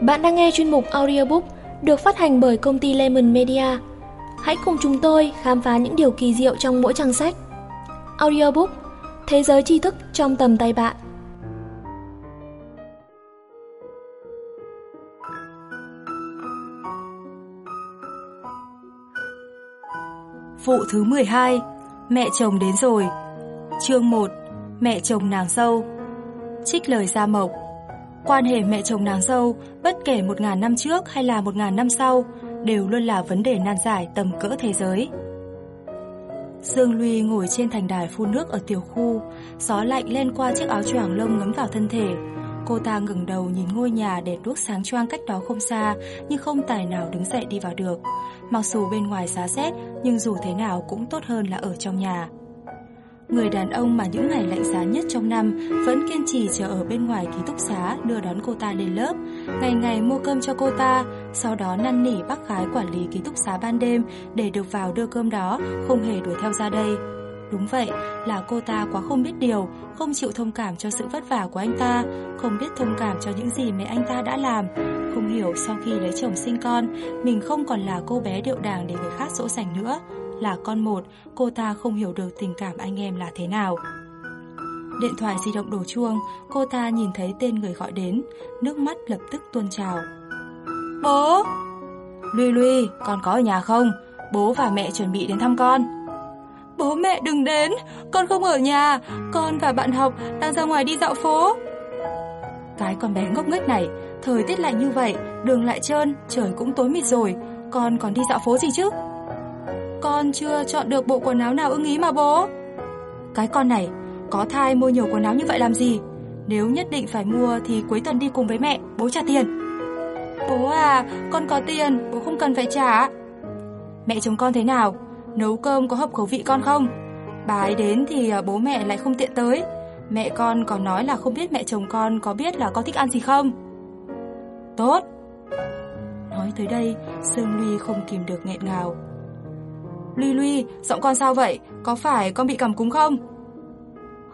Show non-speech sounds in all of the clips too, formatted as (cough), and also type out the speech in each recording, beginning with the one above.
Bạn đang nghe chuyên mục audiobook được phát hành bởi công ty Lemon Media. Hãy cùng chúng tôi khám phá những điều kỳ diệu trong mỗi trang sách. Audiobook, Thế giới tri thức trong tầm tay bạn. Vụ thứ 12 Mẹ chồng đến rồi Chương 1 Mẹ chồng nàng dâu Trích lời Gia Mộc Quan hệ mẹ chồng nàng dâu, bất kể một ngàn năm trước hay là một ngàn năm sau, đều luôn là vấn đề nan giải tầm cỡ thế giới. Dương Luy ngồi trên thành đài phun nước ở tiểu khu, gió lạnh len qua chiếc áo choàng lông ngấm vào thân thể. Cô ta ngừng đầu nhìn ngôi nhà đèn đuốc sáng choang cách đó không xa, nhưng không tài nào đứng dậy đi vào được. Mặc dù bên ngoài giá rét, nhưng dù thế nào cũng tốt hơn là ở trong nhà. Người đàn ông mà những ngày lạnh giá nhất trong năm vẫn kiên trì chờ ở bên ngoài ký túc xá đưa đón cô ta lên lớp, ngày ngày mua cơm cho cô ta, sau đó năn nỉ bác gái quản lý ký túc xá ban đêm để được vào đưa cơm đó, không hề đuổi theo ra đây. Đúng vậy, là cô ta quá không biết điều, không chịu thông cảm cho sự vất vả của anh ta, không biết thông cảm cho những gì mẹ anh ta đã làm, không hiểu sau khi lấy chồng sinh con, mình không còn là cô bé điệu đàng để người khác dỗ dành nữa là con một, cô ta không hiểu được tình cảm anh em là thế nào. Điện thoại di động đổ chuông, cô ta nhìn thấy tên người gọi đến, nước mắt lập tức tuôn trào. Bố! Luy Luy, con có ở nhà không? Bố và mẹ chuẩn bị đến thăm con. Bố mẹ đừng đến, con không ở nhà, con và bạn học đang ra ngoài đi dạo phố. Cái con bé ngốc nghếch này, thời tiết lạnh như vậy, đường lại trơn, trời cũng tối mịt rồi, con còn đi dạo phố gì chứ? Con chưa chọn được bộ quần áo nào ưng ý mà bố. Cái con này, Có thai mua nhiều quần áo như vậy làm gì? Nếu nhất định phải mua thì cuối tuần đi cùng với mẹ, Bố trả tiền. Bố à con có tiền, Bố không cần phải trả. Mẹ chồng con thế nào? Nấu cơm có hợp khẩu vị con không? Bà ấy đến thì à, bố mẹ lại không tiện tới. Mẹ con còn nói là không biết mẹ chồng con có biết là con thích ăn gì không? Tốt. Nói tới đây, Sương Ly không kìm được nghẹn ngào. Luy Luy, giọng con sao vậy? Có phải con bị cảm cúm không?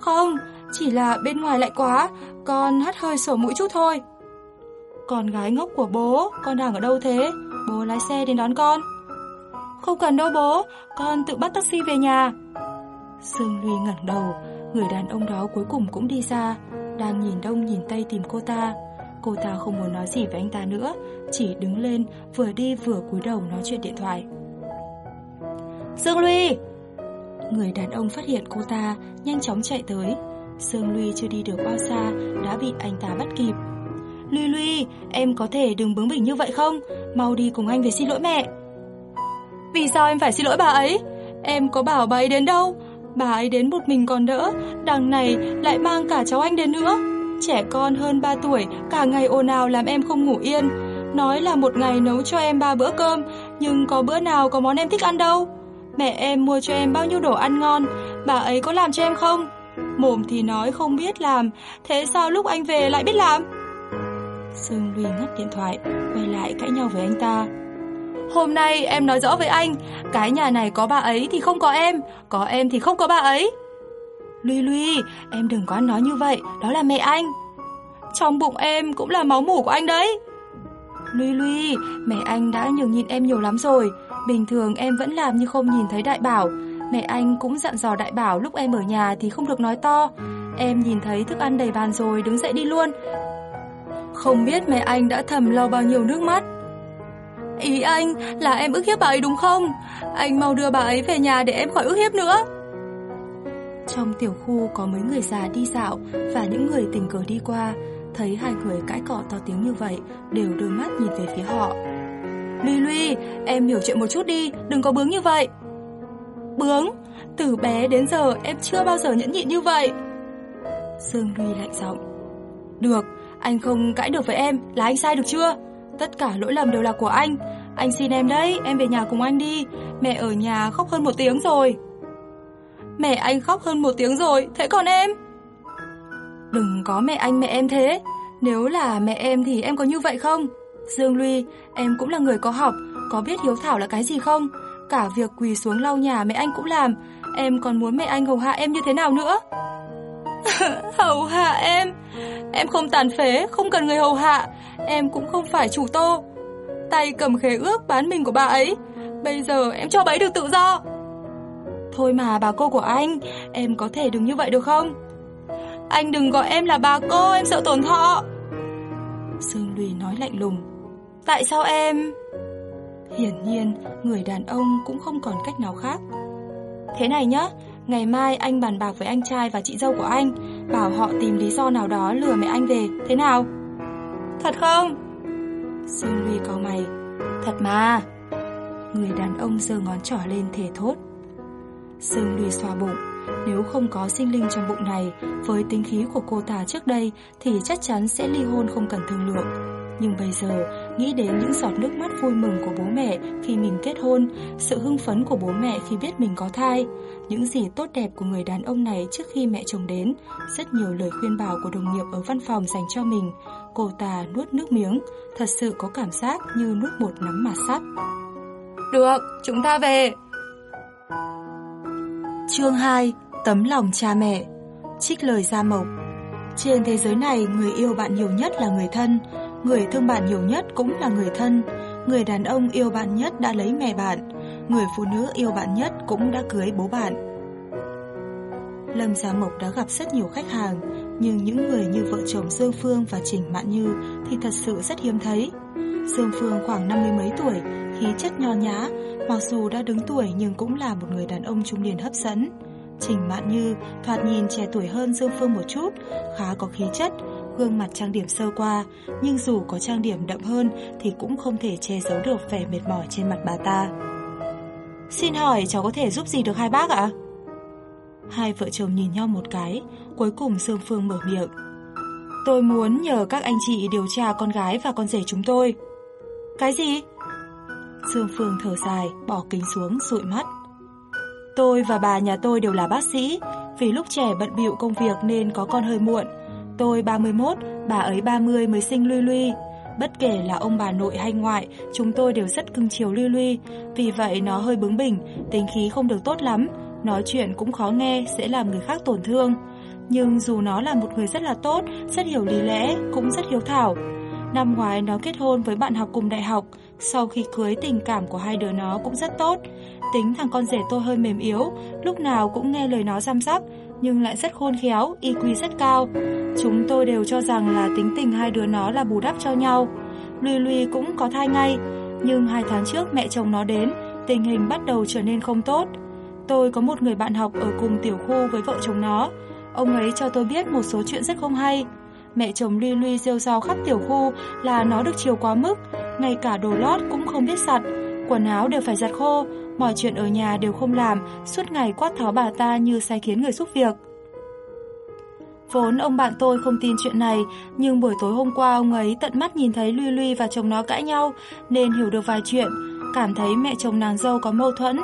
Không, chỉ là bên ngoài lạnh quá, con hắt hơi sổ mũi chút thôi. Con gái ngốc của bố, con đang ở đâu thế? Bố lái xe đến đón con. Không cần đâu bố, con tự bắt taxi về nhà. Sương Luy ngẩng đầu, người đàn ông đó cuối cùng cũng đi ra, đang nhìn đông nhìn tây tìm cô ta. Cô ta không muốn nói gì với anh ta nữa, chỉ đứng lên vừa đi vừa cúi đầu nói chuyện điện thoại. Dương Luy! Người đàn ông phát hiện cô ta, nhanh chóng chạy tới. Dương Luy chưa đi được bao xa, đã bị anh ta bắt kịp. Luy Luy, em có thể đừng bướng bỉnh như vậy không? Mau đi cùng anh về xin lỗi mẹ. Vì sao em phải xin lỗi bà ấy? Em có bảo bà ấy đến đâu? Bà ấy đến một mình còn đỡ, đằng này lại mang cả cháu anh đến nữa. Trẻ con hơn 3 tuổi, cả ngày ồn ào làm em không ngủ yên. Nói là một ngày nấu cho em ba bữa cơm, nhưng có bữa nào có món em thích ăn đâu. Mẹ em mua cho em bao nhiêu đồ ăn ngon, bà ấy có làm cho em không? Mồm thì nói không biết làm, thế sao lúc anh về lại biết làm? Sương Luy ngắt điện thoại, quay lại cãi nhau với anh ta. Hôm nay em nói rõ với anh, cái nhà này có bà ấy thì không có em, có em thì không có bà ấy. Luy Luy, em đừng có nói như vậy, đó là mẹ anh. Trong bụng em cũng là máu mủ của anh đấy. Luy Luy, mẹ anh đã nhường nhịn em nhiều lắm rồi, Bình thường em vẫn làm như không nhìn thấy đại bảo. Mẹ anh cũng dặn dò đại bảo lúc em ở nhà thì không được nói to. Em nhìn thấy thức ăn đầy bàn rồi đứng dậy đi luôn. Không biết mẹ anh đã thầm lau bao nhiêu nước mắt. Ý anh là em ức hiếp bà ấy đúng không? Anh mau đưa bà ấy về nhà để em khỏi ức hiếp nữa. Trong tiểu khu có mấy người già đi dạo Và những người tình cờ đi qua, Thấy hai người cãi cọ to tiếng như vậy, Đều đưa mắt nhìn về phía họ. Ly Ly, em hiểu chuyện một chút đi, đừng có bướng như vậy. Bướng? Từ bé đến giờ em chưa bao giờ nhẫn nhịn như vậy. Sương Ly lạnh giọng. Được, anh không cãi được với em, là anh sai được chưa? Tất cả lỗi lầm đều là của anh. Anh xin em đấy, em về nhà cùng anh đi. Mẹ ở nhà khóc hơn một tiếng rồi. Mẹ anh khóc hơn một tiếng rồi, thế còn em? Đừng có mẹ anh mẹ em thế. Nếu là mẹ em thì em có như vậy không? Dương Luy, em cũng là người có học, có biết hiếu thảo là cái gì không? Cả việc quỳ xuống lau nhà mẹ anh cũng làm, em còn muốn mẹ anh hầu hạ em như thế nào nữa? (laughs) hầu hạ em? Em không tàn phế, không cần người hầu hạ. em cũng không phải chủ tô. Tay cầm khế ước bán mình của bà ấy, bây giờ em cho bà ấy được tự do. Thôi mà bà cô của anh, em có thể đừng như vậy được không? Anh đừng gọi em là bà cô, em sợ tổn thọ. Sương Lùi nói lạnh lùng. Tại sao em... Hiển nhiên, người đàn ông cũng không còn cách nào khác. Thế này nhá, ngày mai anh bàn bạc với anh trai và chị dâu của anh, bảo họ tìm lý do nào đó lừa mẹ anh về, thế nào? Thật không? Sương Ly cau mày. Thật mà. Người đàn ông giơ ngón trỏ lên thể thốt. Sương Ly xoa bụng. Nếu không có sinh linh trong bụng này, với tính khí của cô ta trước đây thì chắc chắn sẽ ly hôn không cần thương lượng. Nhưng bây giờ, nghĩ đến những giọt nước mắt vui mừng của bố mẹ khi mình kết hôn, sự hưng phấn của bố mẹ khi biết mình có thai, những gì tốt đẹp của người đàn ông này trước khi mẹ chồng đến, rất nhiều lời khuyên bảo của đồng nghiệp ở văn phòng dành cho mình, cô ta nuốt nước miếng, thật sự có cảm giác như nuốt một nắm mạt sắt. Được, chúng ta về. Chương 2 Tấm lòng cha mẹ Trích lời Gia Mộc Trên thế giới này, người yêu bạn nhiều nhất là người thân, người thương bạn nhiều nhất cũng là người thân. Người đàn ông yêu bạn nhất đã lấy mẹ bạn, người phụ nữ yêu bạn nhất cũng đã cưới bố bạn. Lâm Gia Mộc đã gặp rất nhiều khách hàng, nhưng những người như vợ chồng Dương Phương và Trình Mạn Như thì thật sự rất hiếm thấy. Dương Phương khoảng năm mươi mấy tuổi, khí chất nho nhã, mặc dù đã đứng tuổi nhưng cũng là một người đàn ông trung niên hấp dẫn. Trình Mạn Như thoạt nhìn trẻ tuổi hơn Dương Phương một chút, khá có khí chất, gương mặt trang điểm sơ qua, nhưng dù có trang điểm đậm hơn thì cũng không thể che giấu được vẻ mệt mỏi trên mặt bà ta. Xin hỏi cháu có thể giúp gì được hai bác ạ? Hai vợ chồng nhìn nhau một cái, cuối cùng Dương Phương mở miệng. Tôi muốn nhờ các anh chị điều tra con gái và con rể chúng tôi. Cái gì? Dương Phương thở dài, bỏ kính xuống, dụi mắt. Tôi và bà nhà tôi đều là bác sĩ, vì lúc trẻ bận bịu công việc nên có con hơi muộn. Tôi 31, bà ấy 30 mới sinh lui lui Bất kể là ông bà nội hay ngoại, chúng tôi đều rất cưng chiều lui lui vì vậy nó hơi bướng bỉnh, tính khí không được tốt lắm, nói chuyện cũng khó nghe, sẽ làm người khác tổn thương. Nhưng dù nó là một người rất là tốt, rất hiểu lý lẽ, cũng rất hiếu thảo. Năm ngoái nó kết hôn với bạn học cùng đại học, sau khi cưới tình cảm của hai đứa nó cũng rất tốt. Tính thằng con rể tôi hơi mềm yếu, lúc nào cũng nghe lời nó chăm sóc, nhưng lại rất khôn khéo, IQ rất cao. Chúng tôi đều cho rằng là tính tình hai đứa nó là bù đắp cho nhau. Lui Lui cũng có thai ngay, nhưng hai tháng trước mẹ chồng nó đến, tình hình bắt đầu trở nên không tốt. Tôi có một người bạn học ở cùng tiểu khu với vợ chồng nó. Ông ấy cho tôi biết một số chuyện rất không hay. Mẹ chồng Lui Lui rêu rao khắp tiểu khu là nó được chiều quá mức, ngay cả đồ lót cũng không biết giặt, quần áo đều phải giặt khô, mọi chuyện ở nhà đều không làm, suốt ngày quát tháo bà ta như sai khiến người giúp việc. Vốn ông bạn tôi không tin chuyện này, nhưng buổi tối hôm qua ông ấy tận mắt nhìn thấy Luy Luy và chồng nó cãi nhau, nên hiểu được vài chuyện, cảm thấy mẹ chồng nàng dâu có mâu thuẫn.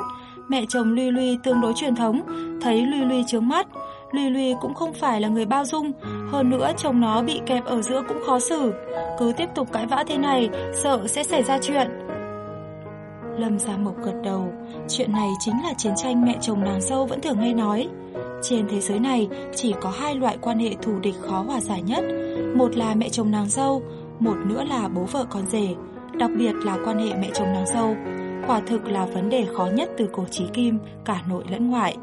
Mẹ chồng Luy Luy tương đối truyền thống, thấy Luy Luy trướng mắt. Luy Luy cũng không phải là người bao dung, hơn nữa chồng nó bị kẹp ở giữa cũng khó xử. Cứ tiếp tục cãi vã thế này, sợ sẽ xảy ra chuyện. Lâm Gia Mộc gật đầu, chuyện này chính là chiến tranh mẹ chồng nàng dâu vẫn thường nghe nói. Trên thế giới này chỉ có hai loại quan hệ thù địch khó hòa giải nhất, một là mẹ chồng nàng dâu, một nữa là bố vợ con rể, đặc biệt là quan hệ mẹ chồng nàng dâu. Quả thực là vấn đề khó nhất từ cổ chí kim, cả nội lẫn ngoại.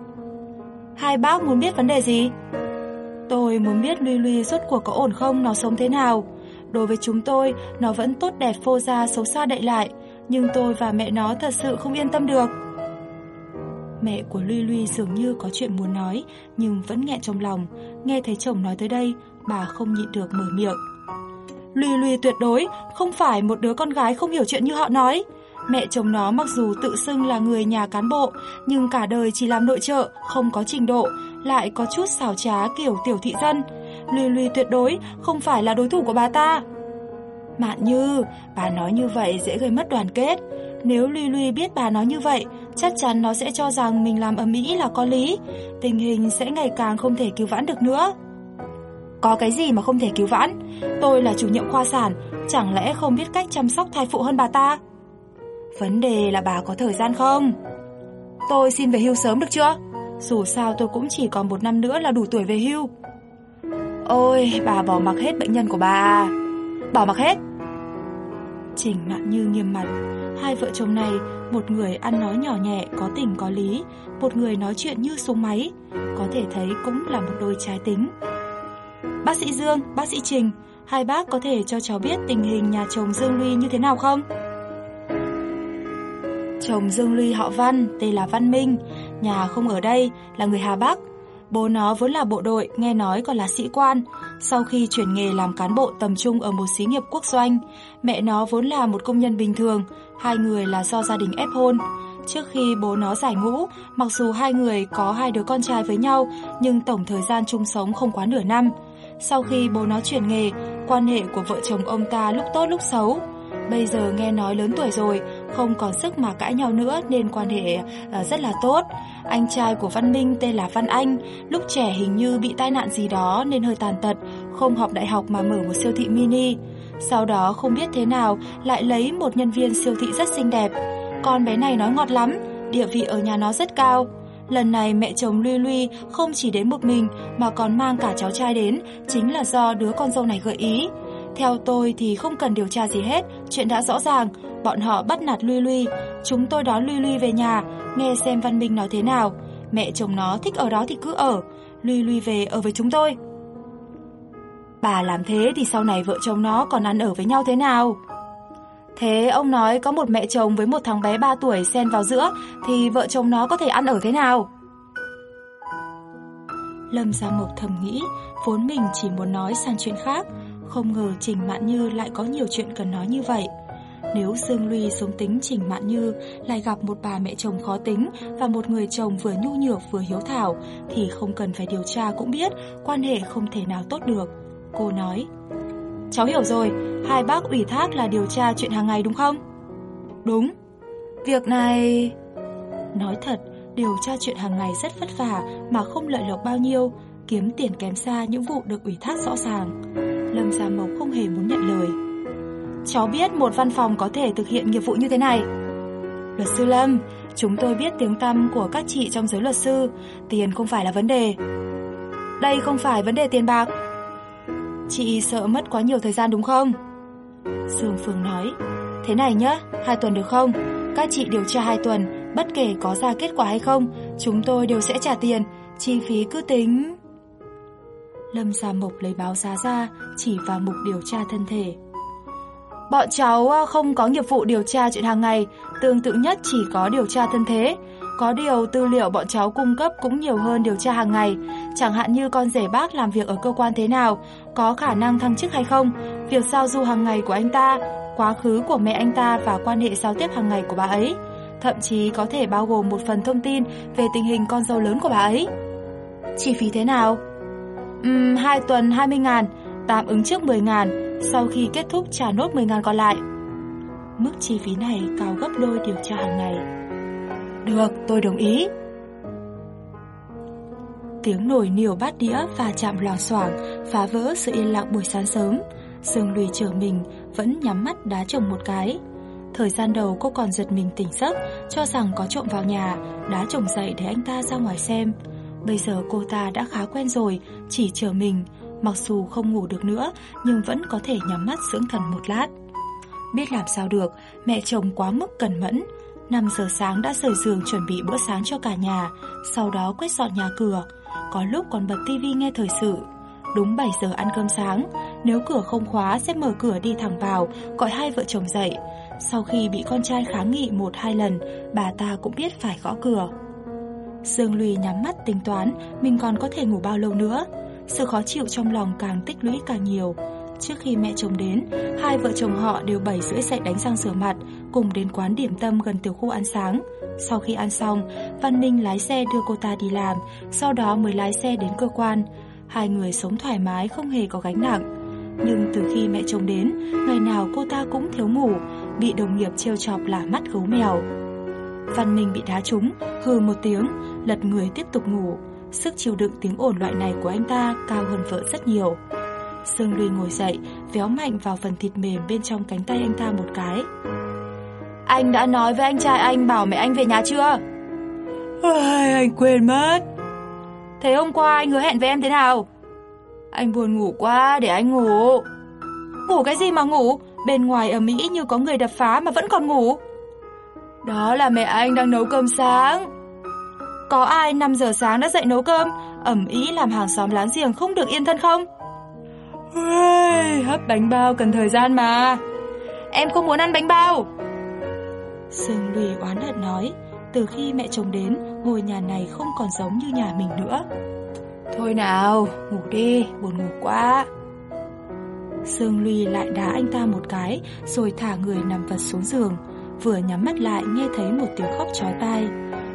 Hai bác muốn biết vấn đề gì? Tôi muốn biết Luy Luy rốt cuộc có ổn không, nó sống thế nào. Đối với chúng tôi, nó vẫn tốt đẹp phô ra xấu xa đậy lại, nhưng tôi và mẹ nó thật sự không yên tâm được. Mẹ của Luy Luy dường như có chuyện muốn nói, nhưng vẫn nghẹn trong lòng. Nghe thấy chồng nói tới đây, bà không nhịn được mở miệng. Luy Luy tuyệt đối không phải một đứa con gái không hiểu chuyện như họ nói. Mẹ chồng nó mặc dù tự xưng là người nhà cán bộ, nhưng cả đời chỉ làm nội trợ, không có trình độ, lại có chút xảo trá kiểu tiểu thị dân. Luy Luy tuyệt đối không phải là đối thủ của bà ta. Mạn Như, bà nói như vậy dễ gây mất đoàn kết. Nếu Luy Luy biết bà nói như vậy, chắc chắn nó sẽ cho rằng mình làm ầm ĩ là có lý. Tình hình sẽ ngày càng không thể cứu vãn được nữa. Có cái gì mà không thể cứu vãn? Tôi là chủ nhiệm khoa sản, chẳng lẽ không biết cách chăm sóc thai phụ hơn bà ta? Vấn đề là bà có thời gian không? Tôi xin về hưu sớm được chưa? Dù sao tôi cũng chỉ còn một năm nữa là đủ tuổi về hưu. Ôi, bà bỏ mặc hết bệnh nhân của bà. À. Bỏ mặc hết? Trình Mạn Như nghiêm mặt. Hai vợ chồng này, một người ăn nói nhỏ nhẹ, có tình có lý, một người nói chuyện như súng máy. Có thể thấy cũng là một đôi trái tính. Bác sĩ Dương, bác sĩ Trình, hai bác có thể cho cháu biết tình hình nhà chồng Dương Ly như thế nào không? Chồng Dương Ly họ Văn, tên là Văn Minh, nhà không ở đây, là người Hà Bắc. Bố nó vốn là bộ đội, nghe nói còn là sĩ quan. Sau khi chuyển nghề làm cán bộ tầm trung ở một xí nghiệp quốc doanh, mẹ nó vốn là một công nhân bình thường, hai người là do gia đình ép hôn. Trước khi bố nó giải ngũ, mặc dù hai người có hai đứa con trai với nhau, nhưng tổng thời gian chung sống không quá nửa năm. Sau khi bố nó chuyển nghề, quan hệ của vợ chồng ông ta lúc tốt lúc xấu. Bây giờ nghe nói lớn tuổi rồi, không còn sức mà cãi nhau nữa nên quan hệ ờ, rất là tốt. Anh trai của Văn Minh tên là Văn Anh, lúc trẻ hình như bị tai nạn gì đó nên hơi tàn tật, không học đại học mà mở một siêu thị mini. Sau đó không biết thế nào lại lấy một nhân viên siêu thị rất xinh đẹp. Con bé này nói ngọt lắm, địa vị ở nhà nó rất cao. Lần này mẹ chồng Luy Luy không chỉ đến một mình mà còn mang cả cháu trai đến, chính là do đứa con dâu này gợi ý. Theo tôi thì không cần điều tra gì hết, chuyện đã rõ ràng, bọn họ bắt nạt Luy Luy. Chúng tôi đón Luy Luy về nhà, nghe xem Văn Minh nói thế nào. Mẹ chồng nó thích ở đó thì cứ ở, Luy Luy về ở với chúng tôi. Bà làm thế thì sau này vợ chồng nó còn ăn ở với nhau thế nào? Thế ông nói có một mẹ chồng với một thằng bé 3 tuổi xen vào giữa thì vợ chồng nó có thể ăn ở thế nào? Lâm Gia Mộc thầm nghĩ, vốn mình chỉ muốn nói sang chuyện khác, không ngờ Trình Mạn Như lại có nhiều chuyện cần nói như vậy. Nếu Dương Luy sống tính Trình Mạn Như lại gặp một bà mẹ chồng khó tính và một người chồng vừa nhu nhược vừa hiếu thảo thì không cần phải điều tra cũng biết quan hệ không thể nào tốt được. Cô nói, cháu hiểu rồi, hai bác ủy thác là điều tra chuyện hàng ngày đúng không? Đúng. Việc này... Nói thật, điều tra chuyện hàng ngày rất vất vả mà không lợi lộc bao nhiêu, kiếm tiền kém xa những vụ được ủy thác rõ ràng. Lâm Gia Mộc không hề muốn nhận lời. Cháu biết một văn phòng có thể thực hiện nghiệp vụ như thế này. Luật sư Lâm, chúng tôi biết tiếng tăm của các chị trong giới luật sư, tiền không phải là vấn đề. Đây không phải vấn đề tiền bạc. Chị sợ mất quá nhiều thời gian đúng không? Dương Phương nói, thế này nhá, hai tuần được không? Các chị điều tra hai tuần, bất kể có ra kết quả hay không, chúng tôi đều sẽ trả tiền, chi phí cứ tính... Lâm Gia Mộc lấy báo giá ra, chỉ vào mục điều tra thân thể. Bọn cháu à, không có nghiệp vụ điều tra chuyện hàng ngày, tương tự nhất chỉ có điều tra thân thế. Có điều tư liệu bọn cháu cung cấp cũng nhiều hơn điều tra hàng ngày, chẳng hạn như con rể bác làm việc ở cơ quan thế nào, có khả năng thăng chức hay không, việc giao du hàng ngày của anh ta, quá khứ của mẹ anh ta và quan hệ giao tiếp hàng ngày của bà ấy. Thậm chí có thể bao gồm một phần thông tin về tình hình con dâu lớn của bà ấy. Chi phí thế nào? Uhm, 2 tuần 20 ngàn, tạm ứng trước 10 ngàn, sau khi kết thúc trả nốt 10 ngàn còn lại. Mức chi phí này cao gấp đôi điều tra hàng ngày. Được, tôi đồng ý. Tiếng nồi niều bát đĩa và chạm loảng xoảng phá vỡ sự yên lặng buổi sáng sớm. Sương lùi trở mình vẫn nhắm mắt đá chồng một cái. Thời gian đầu cô còn giật mình tỉnh giấc, cho rằng có trộm vào nhà, đá chồng dậy để anh ta ra ngoài xem. Bây giờ cô ta đã khá quen rồi, chỉ chờ mình, mặc dù không ngủ được nữa nhưng vẫn có thể nhắm mắt dưỡng thần một lát. Biết làm sao được, mẹ chồng quá mức cẩn mẫn. 5 giờ sáng đã rời giường chuẩn bị bữa sáng cho cả nhà, sau đó quét dọn nhà cửa. Có lúc còn bật tivi nghe thời sự. Đúng 7 giờ ăn cơm sáng, nếu cửa không khóa sẽ mở cửa đi thẳng vào, gọi hai vợ chồng dậy. Sau khi bị con trai kháng nghị một hai lần, bà ta cũng biết phải gõ cửa. Dương Lùi nhắm mắt tính toán mình còn có thể ngủ bao lâu nữa. Sự khó chịu trong lòng càng tích lũy càng nhiều. Trước khi mẹ chồng đến, hai vợ chồng họ đều bảy rưỡi dậy đánh răng rửa mặt, cùng đến quán điểm tâm gần tiểu khu ăn sáng. Sau khi ăn xong, Văn Minh lái xe đưa cô ta đi làm, sau đó mới lái xe đến cơ quan. Hai người sống thoải mái không hề có gánh nặng. Nhưng từ khi mẹ chồng đến, ngày nào cô ta cũng thiếu ngủ, bị đồng nghiệp trêu chọc là mắt gấu mèo. Văn Minh bị đá trúng, hừ một tiếng, lật người tiếp tục ngủ. Sức chịu đựng tiếng ồn loại này của anh ta cao hơn vợ rất nhiều. Sương Luy ngồi dậy, véo mạnh vào phần thịt mềm bên trong cánh tay anh ta một cái. Anh đã nói với anh trai anh bảo mẹ anh về nhà chưa? Ai, anh quên mất. Thế hôm qua anh hứa hẹn với em thế nào? Anh buồn ngủ quá, để anh ngủ. Ngủ cái gì mà ngủ? Bên ngoài ở Mỹ như có người đập phá mà vẫn còn ngủ. Đó là mẹ anh đang nấu cơm sáng. Có ai 5 giờ sáng đã dậy nấu cơm, ẩm ý làm hàng xóm láng giềng không được yên thân không? Ui, hấp bánh bao cần thời gian mà. Em không muốn ăn bánh bao. Sương Lùi oán hận nói, từ khi mẹ chồng đến, ngôi nhà này không còn giống như nhà mình nữa. Thôi nào, ngủ đi, buồn ngủ quá. Sương Ly lại đá anh ta một cái, rồi thả người nằm vật xuống giường. Vừa nhắm mắt lại nghe thấy một tiếng khóc chói tai.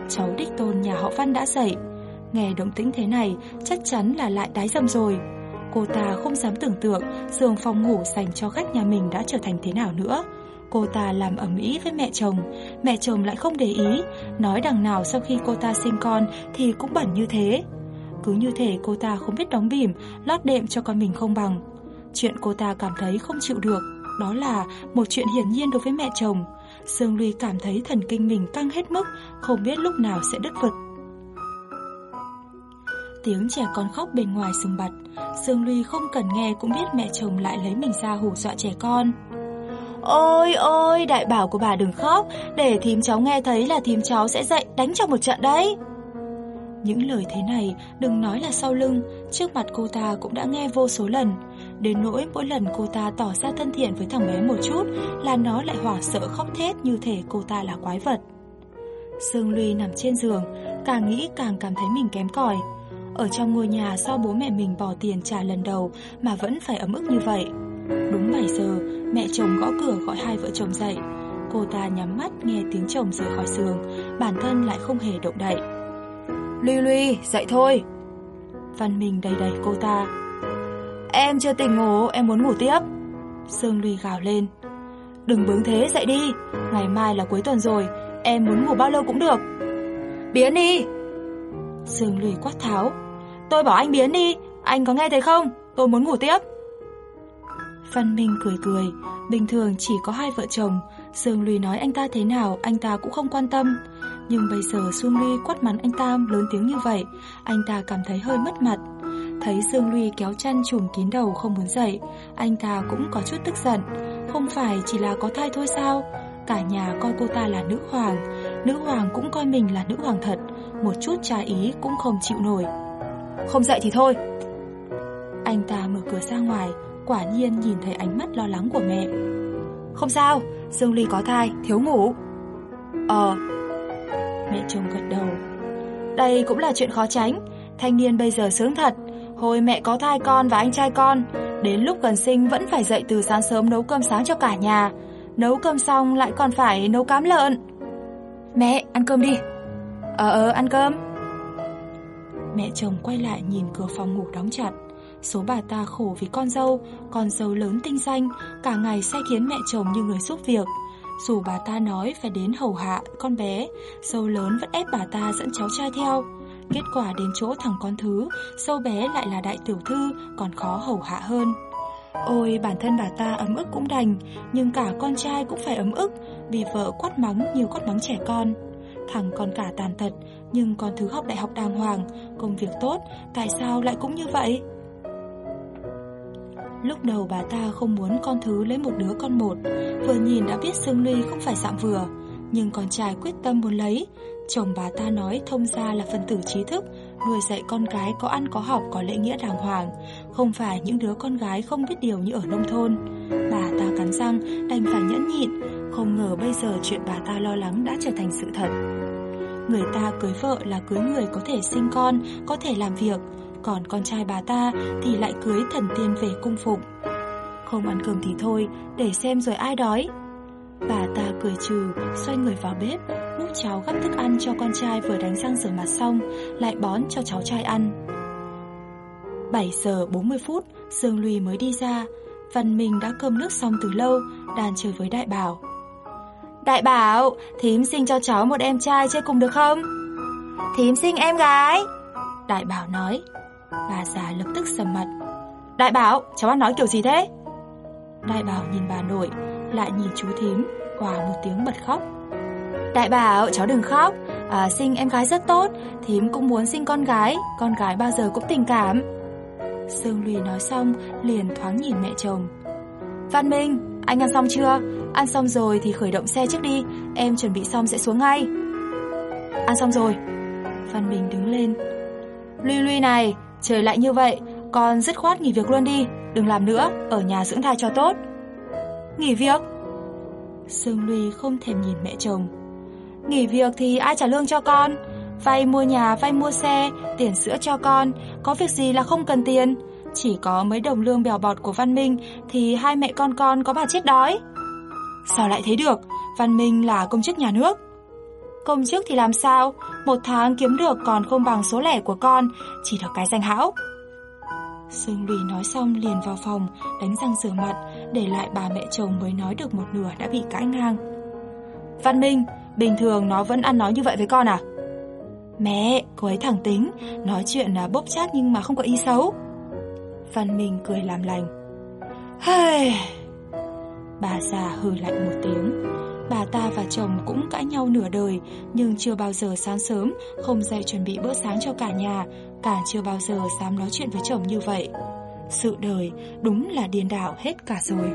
Cháu đích tôn nhà họ Văn đã dậy. Nghe động tĩnh thế này, chắc chắn là lại đái dầm rồi. Cô ta không dám tưởng tượng giường phòng ngủ dành cho khách nhà mình đã trở thành thế nào nữa. Cô ta làm ẩm ý với mẹ chồng, mẹ chồng lại không để ý, nói đằng nào sau khi cô ta sinh con thì cũng bẩn như thế. Cứ như thể cô ta không biết đóng bìm, lót đệm cho con mình không bằng. Chuyện cô ta cảm thấy không chịu được, đó là một chuyện hiển nhiên đối với mẹ chồng. Sương Ly cảm thấy thần kinh mình căng hết mức, không biết lúc nào sẽ đứt vật. Tiếng trẻ con khóc bên ngoài sừng bật, Sương Ly không cần nghe cũng biết mẹ chồng lại lấy mình ra hù dọa trẻ con. Ôi ôi, đại bảo của bà đừng khóc, để thím cháu nghe thấy là thím cháu sẽ dậy đánh cho một trận đấy. Những lời thế này đừng nói là sau lưng, trước mặt cô ta cũng đã nghe vô số lần. Đến nỗi mỗi lần cô ta tỏ ra thân thiện với thằng bé một chút là nó lại hoảng sợ khóc thét như thể cô ta là quái vật. Sương Luy nằm trên giường, càng nghĩ càng cảm thấy mình kém cỏi. Ở trong ngôi nhà do bố mẹ mình bỏ tiền trả lần đầu mà vẫn phải ấm ức như vậy. Đúng 7 giờ, mẹ chồng gõ cửa gọi hai vợ chồng dậy. Cô ta nhắm mắt nghe tiếng chồng rời khỏi giường, bản thân lại không hề động đậy. Luy Luy, dậy thôi. Văn Minh đầy đầy cô ta. Em chưa tỉnh ngủ, em muốn ngủ tiếp. Sương Luy gào lên. Đừng bướng thế, dậy đi. Ngày mai là cuối tuần rồi, em muốn ngủ bao lâu cũng được. Biến đi. Sương Luy quát tháo. Tôi bảo anh biến đi, anh có nghe thấy không? Tôi muốn ngủ tiếp. Văn Minh cười cười, bình thường chỉ có hai vợ chồng, Sương Lùi nói anh ta thế nào anh ta cũng không quan tâm. Nhưng bây giờ Sương Luy quát mắng anh ta lớn tiếng như vậy, anh ta cảm thấy hơi mất mặt. Thấy Sương Luy kéo chăn trùm kín đầu không muốn dậy, anh ta cũng có chút tức giận. Không phải chỉ là có thai thôi sao? Cả nhà coi cô ta là nữ hoàng, nữ hoàng cũng coi mình là nữ hoàng thật, một chút trái ý cũng không chịu nổi. Không dậy thì thôi. Anh ta mở cửa ra ngoài, quả nhiên nhìn thấy ánh mắt lo lắng của mẹ. Không sao, Dương Ly có thai, thiếu ngủ. Ờ, Mẹ chồng gật đầu. Đây cũng là chuyện khó tránh. Thanh niên bây giờ sướng thật. Hồi mẹ có thai con và anh trai con Đến lúc gần sinh vẫn phải dậy từ sáng sớm nấu cơm sáng cho cả nhà. Nấu cơm xong lại còn phải nấu cám lợn. Mẹ, ăn cơm đi. Ờ ờ, ăn cơm. Mẹ chồng quay lại nhìn cửa phòng ngủ đóng chặt. Số bà ta khổ vì con dâu Con dâu lớn tinh danh Cả ngày sai khiến mẹ chồng như người giúp việc dù bà ta nói phải đến hầu hạ con bé, sâu lớn vẫn ép bà ta dẫn cháu trai theo. Kết quả đến chỗ thằng con thứ, sâu bé lại là đại tiểu thư, còn khó hầu hạ hơn. Ôi bản thân bà ta ấm ức cũng đành, nhưng cả con trai cũng phải ấm ức vì vợ quát mắng như quát mắng trẻ con. Thằng con cả tàn tật, nhưng con thứ học đại học đàng hoàng, công việc tốt, tại sao lại cũng như vậy? Lúc đầu bà ta không muốn con thứ lấy một đứa con một Vừa nhìn đã biết Sương Ly không phải dạng vừa Nhưng con trai quyết tâm muốn lấy. Chồng bà ta nói thông gia là phần tử trí thức Nuôi dạy con gái có ăn có học có lễ nghĩa đàng hoàng Không phải những đứa con gái không biết điều như ở nông thôn. Bà ta cắn răng đành phải nhẫn nhịn Không ngờ bây giờ chuyện bà ta lo lắng đã trở thành sự thật. Người ta cưới vợ là cưới người có thể sinh con, có thể làm việc còn con trai bà ta thì lại cưới thần tiên về cung phụng. Không ăn cơm thì thôi, để xem rồi ai đói. Bà ta cười trừ, xoay người vào bếp, múc cháo gắp thức ăn cho con trai vừa đánh răng rửa mặt xong, lại bón cho cháu trai ăn. 7 giờ 40 phút, Dương Lùi mới đi ra. Văn Minh đã cơm nước xong từ lâu, đàn chơi với Đại Bảo. Đại Bảo, thím sinh cho cháu một em trai chơi cùng được không? Thím sinh em gái. Đại Bảo nói. Bà già lập tức sầm mặt. Đại bảo, cháu ăn nói kiểu gì thế? Đại bảo nhìn bà nội Lại nhìn chú thím Quả một tiếng bật khóc. Đại bảo, cháu đừng khóc. À, Sinh em gái rất tốt Thím cũng muốn sinh con gái Con gái bao giờ cũng tình cảm. Sương Lùi nói xong Liền thoáng nhìn mẹ chồng. Văn Minh, Anh ăn xong chưa? Ăn xong rồi thì khởi động xe trước đi Em chuẩn bị xong sẽ xuống ngay. Ăn xong rồi. Văn Minh đứng lên. Lui Lui này, trời lạnh như vậy Con dứt khoát nghỉ việc luôn đi Đừng làm nữa, ở nhà dưỡng thai cho tốt. Nghỉ việc. Sương lùi không thèm nhìn mẹ chồng. Nghỉ việc thì ai trả lương cho con? Vay mua nhà, vay mua xe Tiền sữa cho con Có việc gì là không cần tiền. Chỉ có mấy đồng lương bèo bọt của Văn Minh Thì hai mẹ con con có bà chết đói. Sao lại thế được? Văn Minh là công chức nhà nước. Công chức thì làm sao? Một tháng kiếm được còn không bằng số lẻ của con Chỉ được cái danh hão. Sương Lùi nói xong liền vào phòng Đánh răng rửa mặt Để lại bà mẹ chồng mới nói được một nửa đã bị cãi ngang. Văn Minh Bình thường nó vẫn ăn nói như vậy với con à? Mẹ, cô ấy thẳng tính Nói chuyện là bốc chát nhưng mà không có ý xấu. Văn Minh cười làm lành. Hey! Bà già hừ lạnh một tiếng. Bà ta và chồng cũng cãi nhau nửa đời, Nhưng chưa bao giờ sáng sớm, Không dậy chuẩn bị bữa sáng cho cả nhà, Cả chưa bao giờ dám nói chuyện với chồng như vậy. Sự đời đúng là điên đảo hết cả rồi.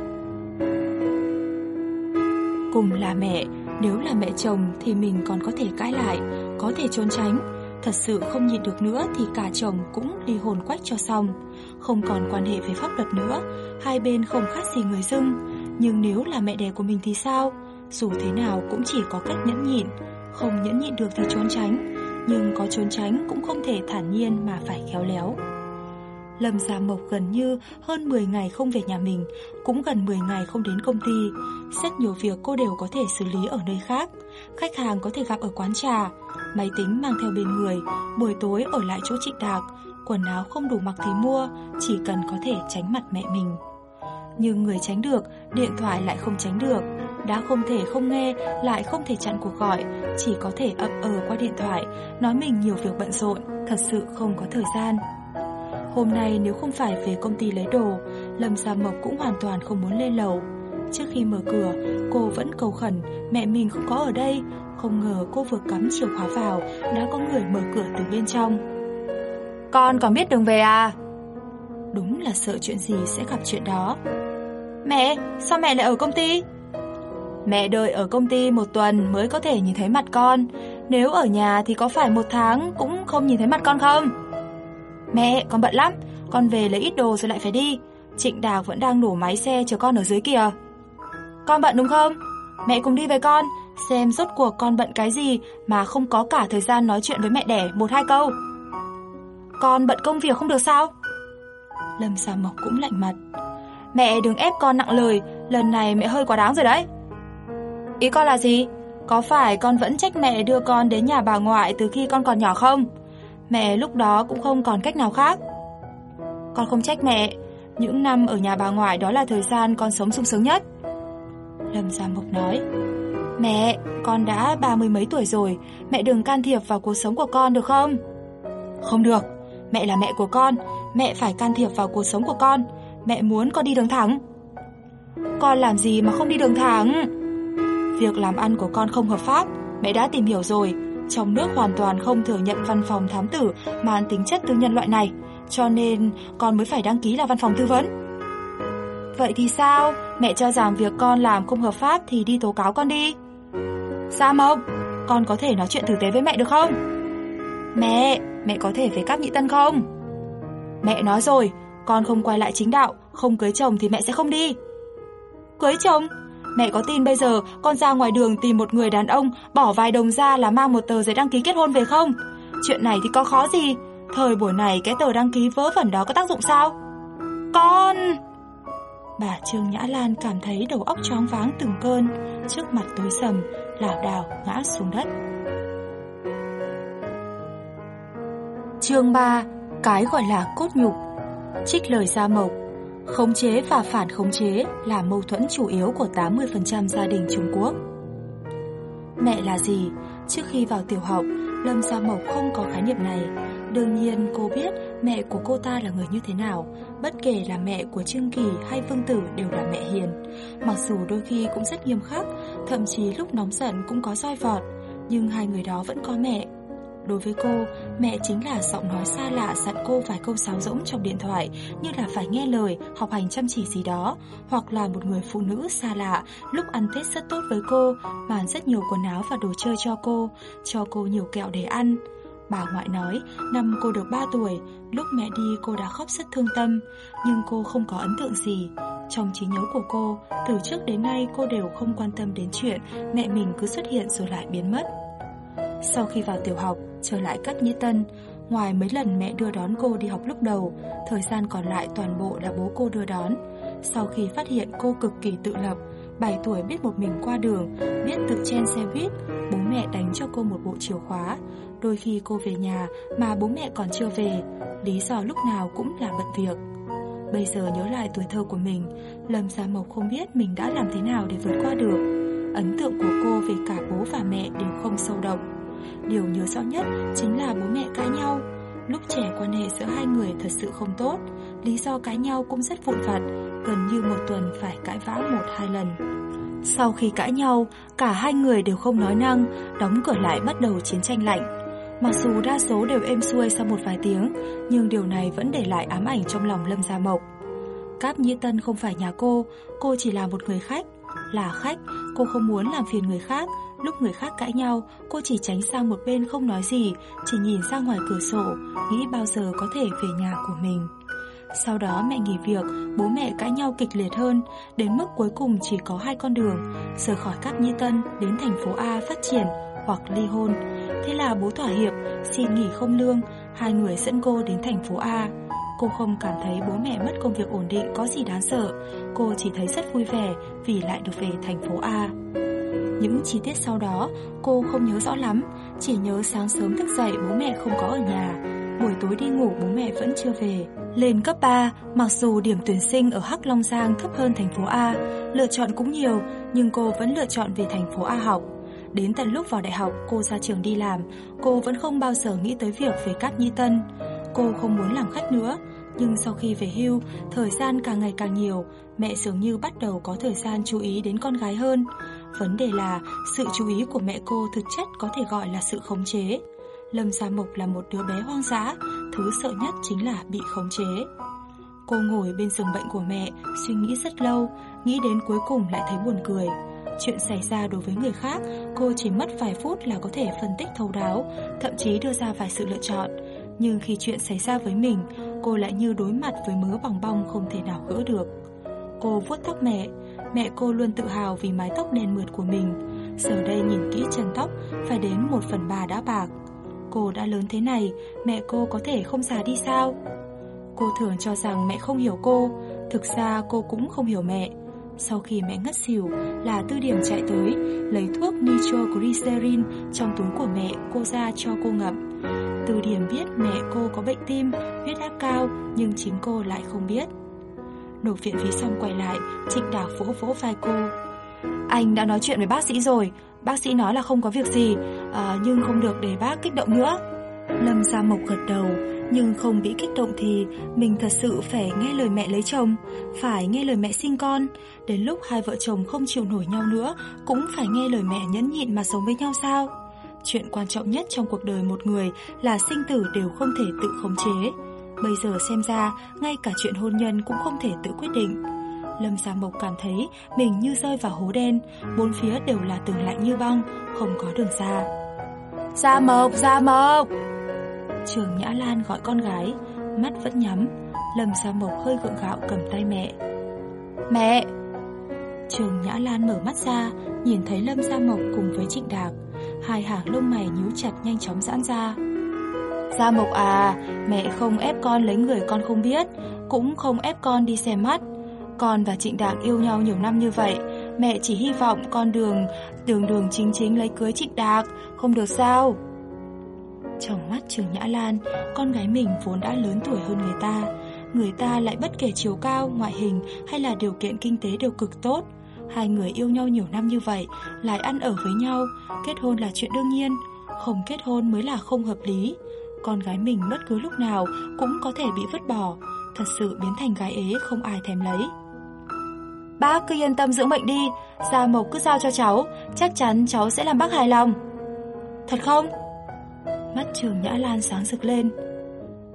Cùng là mẹ, Nếu là mẹ chồng thì mình còn có thể cãi lại, Có thể trốn tránh. Thật sự không nhịn được nữa thì cả chồng cũng ly hồn quách cho xong. Không còn quan hệ với pháp luật nữa, Hai bên không khác gì người dưng. Nhưng nếu là mẹ đẻ của mình thì sao? Dù thế nào cũng chỉ có cách nhẫn nhịn Không nhẫn nhịn được thì trốn tránh Nhưng có trốn tránh cũng không thể thản nhiên mà phải khéo léo Lâm Gia Mộc gần như hơn 10 ngày không về nhà mình, cũng gần 10 ngày không đến công ty. Rất nhiều việc cô đều có thể xử lý ở nơi khác. Khách hàng có thể gặp ở quán trà, máy tính mang theo bên người, buổi tối ở lại chỗ trịnh đạc, quần áo không đủ mặc thì mua, chỉ cần có thể tránh mặt mẹ mình. Nhưng người tránh được, điện thoại lại không tránh được đã không thể không nghe, lại không thể chặn cuộc gọi, chỉ có thể ậm ờ qua điện thoại, nói mình nhiều việc bận rộn, thật sự không có thời gian. Hôm nay nếu không phải về công ty lấy đồ, Lâm Gia Mộc cũng hoàn toàn không muốn lên lầu. Trước khi mở cửa, cô vẫn cầu khẩn mẹ mình không có ở đây, không ngờ cô vừa cắm chìa khóa vào, đã có người mở cửa từ bên trong. Con còn biết đường về à? Đúng là sợ chuyện gì sẽ gặp chuyện đó. Mẹ, sao mẹ lại ở công ty? Mẹ đợi ở công ty một tuần mới có thể nhìn thấy mặt con. Nếu ở nhà thì có phải một tháng cũng không nhìn thấy mặt con không? Mẹ, con bận lắm. Con về lấy ít đồ rồi lại phải đi. Trịnh Đào vẫn đang nổ máy xe chờ con ở dưới kìa. Con bận đúng không? Mẹ cùng đi với con Xem rốt cuộc con bận cái gì Mà không có cả thời gian nói chuyện với mẹ đẻ Một hai câu. Con bận công việc không được sao? Lâm Sa Mộc cũng lạnh mặt. Mẹ đừng ép con nặng lời Lần này mẹ hơi quá đáng rồi đấy. Ý con là gì? Có phải con vẫn trách mẹ đưa con đến nhà bà ngoại từ khi con còn nhỏ không? Mẹ lúc đó cũng không còn cách nào khác. Con không trách mẹ, những năm ở nhà bà ngoại đó là thời gian con sống sung sướng nhất. Lâm Gia Mộc nói, Mẹ, con đã ba mươi mấy tuổi rồi, mẹ đừng can thiệp vào cuộc sống của con được không? Không được, mẹ là mẹ của con, mẹ phải can thiệp vào cuộc sống của con. Mẹ muốn con đi đường thẳng. Con làm gì mà không đi đường thẳng? Việc làm ăn của con không hợp pháp, mẹ đã tìm hiểu rồi. Trong nước hoàn toàn không thừa nhận văn phòng thám tử mang tính chất tư nhân loại này, cho nên con mới phải đăng ký là văn phòng tư vấn. Vậy thì sao? Mẹ cho rằng việc con làm không hợp pháp thì đi tố cáo con đi. Dạ, Sa Mộc, con có thể nói chuyện tử tế với mẹ được không? Mẹ, mẹ có thể về cáp nhị tân không? Mẹ nói rồi, con không quay lại chính đạo, không cưới chồng thì mẹ sẽ không đi. Cưới chồng? Mẹ có tin bây giờ con ra ngoài đường tìm một người đàn ông bỏ vài đồng ra là mang một tờ giấy đăng ký kết hôn về không? Chuyện này thì có khó gì? Thời buổi này cái tờ đăng ký vớ vẩn đó có tác dụng sao? Con... Bà Trương Nhã Lan cảm thấy đầu óc choáng váng từng cơn, trước mặt tối sầm, lảo đảo ngã xuống đất. Chương 3: Cái gọi là cốt nhục. Trích lời Gia Mộc Khống chế và phản khống chế là mâu thuẫn chủ yếu của 80% gia đình Trung Quốc. Mẹ là gì? Trước khi vào tiểu học, Lâm Gia Mộc không có khái niệm này. Đương nhiên cô biết mẹ của cô ta là người như thế nào, bất kể là mẹ của Trương Kỳ hay Vương Tử đều là mẹ hiền. Mặc dù đôi khi cũng rất nghiêm khắc, thậm chí lúc nóng giận cũng có roi vọt, nhưng hai người đó vẫn có mẹ. Đối với cô, mẹ chính là giọng nói xa lạ dặn cô vài câu sáo rỗng trong điện thoại như là phải nghe lời, học hành chăm chỉ gì đó, hoặc là một người phụ nữ xa lạ lúc ăn Tết rất tốt với cô, mang rất nhiều quần áo và đồ chơi cho cô, cho cô nhiều kẹo để ăn. Bà ngoại nói, năm cô được 3 tuổi, lúc mẹ đi cô đã khóc rất thương tâm, nhưng cô không có ấn tượng gì. Trong trí nhớ của cô, từ trước đến nay cô đều không quan tâm đến chuyện mẹ mình cứ xuất hiện rồi lại biến mất. Sau khi vào tiểu học, trở lại cất nhĩ tân, ngoài mấy lần mẹ đưa đón cô đi học lúc đầu, thời gian còn lại toàn bộ là bố cô đưa đón. Sau khi phát hiện cô cực kỳ tự lập, 7 tuổi biết một mình qua đường, biết tự chen xe buýt, bố mẹ đánh cho cô một bộ chìa khóa. Đôi khi cô về nhà mà bố mẹ còn chưa về, lý do lúc nào cũng là bận việc. Bây giờ nhớ lại tuổi thơ của mình, Lâm Gia Mộc không biết mình đã làm thế nào để vượt qua được. Ấn tượng của cô về cả bố và mẹ đều không sâu động. Điều nhớ rõ nhất chính là bố mẹ cãi nhau. Lúc trẻ quan hệ giữa hai người thật sự không tốt, lý do cãi nhau cũng rất vụn vặt, gần như một tuần phải cãi vã một hai lần. Sau khi cãi nhau, cả hai người đều không nói năng, đóng cửa lại bắt đầu chiến tranh lạnh. Mặc dù đa số đều êm xuôi sau một vài tiếng, nhưng điều này vẫn để lại ám ảnh trong lòng Lâm Gia Mộc. Cáp Nhĩ Tân không phải nhà cô, cô chỉ là một người khách. Là khách, cô không muốn làm phiền người khác. Lúc người khác cãi nhau, cô chỉ tránh sang một bên không nói gì, chỉ nhìn ra ngoài cửa sổ, nghĩ bao giờ có thể về nhà của mình. Sau đó mẹ nghỉ việc, bố mẹ cãi nhau kịch liệt hơn, đến mức cuối cùng chỉ có hai con đường, rời khỏi các Nhĩ Tân đến thành phố A phát triển hoặc ly hôn. Thế là bố thỏa hiệp, xin nghỉ không lương, hai người dẫn cô đến thành phố A. Cô không cảm thấy bố mẹ mất công việc ổn định có gì đáng sợ, cô chỉ thấy rất vui vẻ vì lại được về thành phố A. Những chi tiết sau đó cô không nhớ rõ lắm, chỉ nhớ sáng sớm thức dậy bố mẹ không có ở nhà, buổi tối đi ngủ bố mẹ vẫn chưa về. Lên cấp 3, mặc dù điểm tuyển sinh ở Hắc Long Giang thấp hơn thành phố A, lựa chọn cũng nhiều, nhưng cô vẫn lựa chọn về thành phố A học. Đến tận lúc vào đại học cô ra trường đi làm, cô vẫn không bao giờ nghĩ tới việc về Cát Nhi Tân. Cô không muốn làm khách nữa, nhưng sau khi về hưu, thời gian càng ngày càng nhiều, mẹ dường như bắt đầu có thời gian chú ý đến con gái hơn. Vấn đề là sự chú ý của mẹ cô thực chất có thể gọi là sự khống chế. Lâm Gia Mộc là một đứa bé hoang dã, thứ sợ nhất chính là bị khống chế. Cô ngồi bên giường bệnh của mẹ, suy nghĩ rất lâu, nghĩ đến cuối cùng lại thấy buồn cười. Chuyện xảy ra đối với người khác, cô chỉ mất vài phút là có thể phân tích thấu đáo, thậm chí đưa ra vài sự lựa chọn. Nhưng khi chuyện xảy ra với mình, cô lại như đối mặt với mớ bòng bong không thể nào gỡ được. Cô vuốt tóc mẹ, mẹ cô luôn tự hào vì mái tóc đen mượt của mình. Giờ đây nhìn kỹ chân tóc, phải đến một phần ba đã bạc. Cô đã lớn thế này, mẹ cô có thể không già đi sao? Cô thường cho rằng mẹ không hiểu cô, thực ra cô cũng không hiểu mẹ. Sau khi mẹ ngất xỉu là tư điểm chạy tới Lấy thuốc nitroglycerin trong túi của mẹ cô ra cho cô ngậm Tư điểm biết mẹ cô có bệnh tim, huyết áp cao Nhưng chính cô lại không biết Nộp viện phí xong quay lại Trịnh đảo vỗ vỗ vai cô Anh đã nói chuyện với bác sĩ rồi Bác sĩ nói là không có việc gì à, Nhưng không được để bác kích động nữa Lâm Gia Mộc gật đầu nhưng không bị kích động thì mình thật sự phải nghe lời mẹ lấy chồng, phải nghe lời mẹ sinh con. Đến lúc hai vợ chồng không chịu nổi nhau nữa, cũng phải nghe lời mẹ nhẫn nhịn mà sống với nhau sao? Chuyện quan trọng nhất trong cuộc đời một người là sinh tử đều không thể tự khống chế. Bây giờ xem ra, ngay cả chuyện hôn nhân cũng không thể tự quyết định. Lâm Gia Mộc cảm thấy mình như rơi vào hố đen, bốn phía đều là tường lạnh như băng, không có đường ra. Gia Mộc, Gia Mộc! Trường Nhã Lan gọi con gái, mắt vẫn nhắm, Lâm Gia Mộc hơi gượng gạo cầm tay mẹ. Mẹ! Trường Nhã Lan mở mắt ra, nhìn thấy Lâm Gia Mộc cùng với Trịnh Đạc, hai hàng lông mày nhíu chặt nhanh chóng giãn ra. Gia Mộc à, mẹ không ép con lấy người con không biết, cũng không ép con đi xem mắt. Con và Trịnh Đạc yêu nhau nhiều năm như vậy, mẹ chỉ hy vọng con đường đường đường chính chính lấy cưới Trịnh Đạc, không được sao? Trong mắt Trường Nhã Lan, con gái mình vốn đã lớn tuổi hơn người ta. Người ta lại bất kể chiều cao, ngoại hình hay là điều kiện kinh tế đều cực tốt. Hai người yêu nhau nhiều năm như vậy, lại ăn ở với nhau, kết hôn là chuyện đương nhiên. Không kết hôn mới là không hợp lý. Con gái mình bất cứ lúc nào cũng có thể bị vứt bỏ, thật sự biến thành gái ế không ai thèm lấy. Bác cứ yên tâm dưỡng bệnh đi, Gia Mộc cứ giao cho cháu, chắc chắn cháu sẽ làm bác hài lòng. Thật không? Mắt trường Nhã Lan sáng rực lên.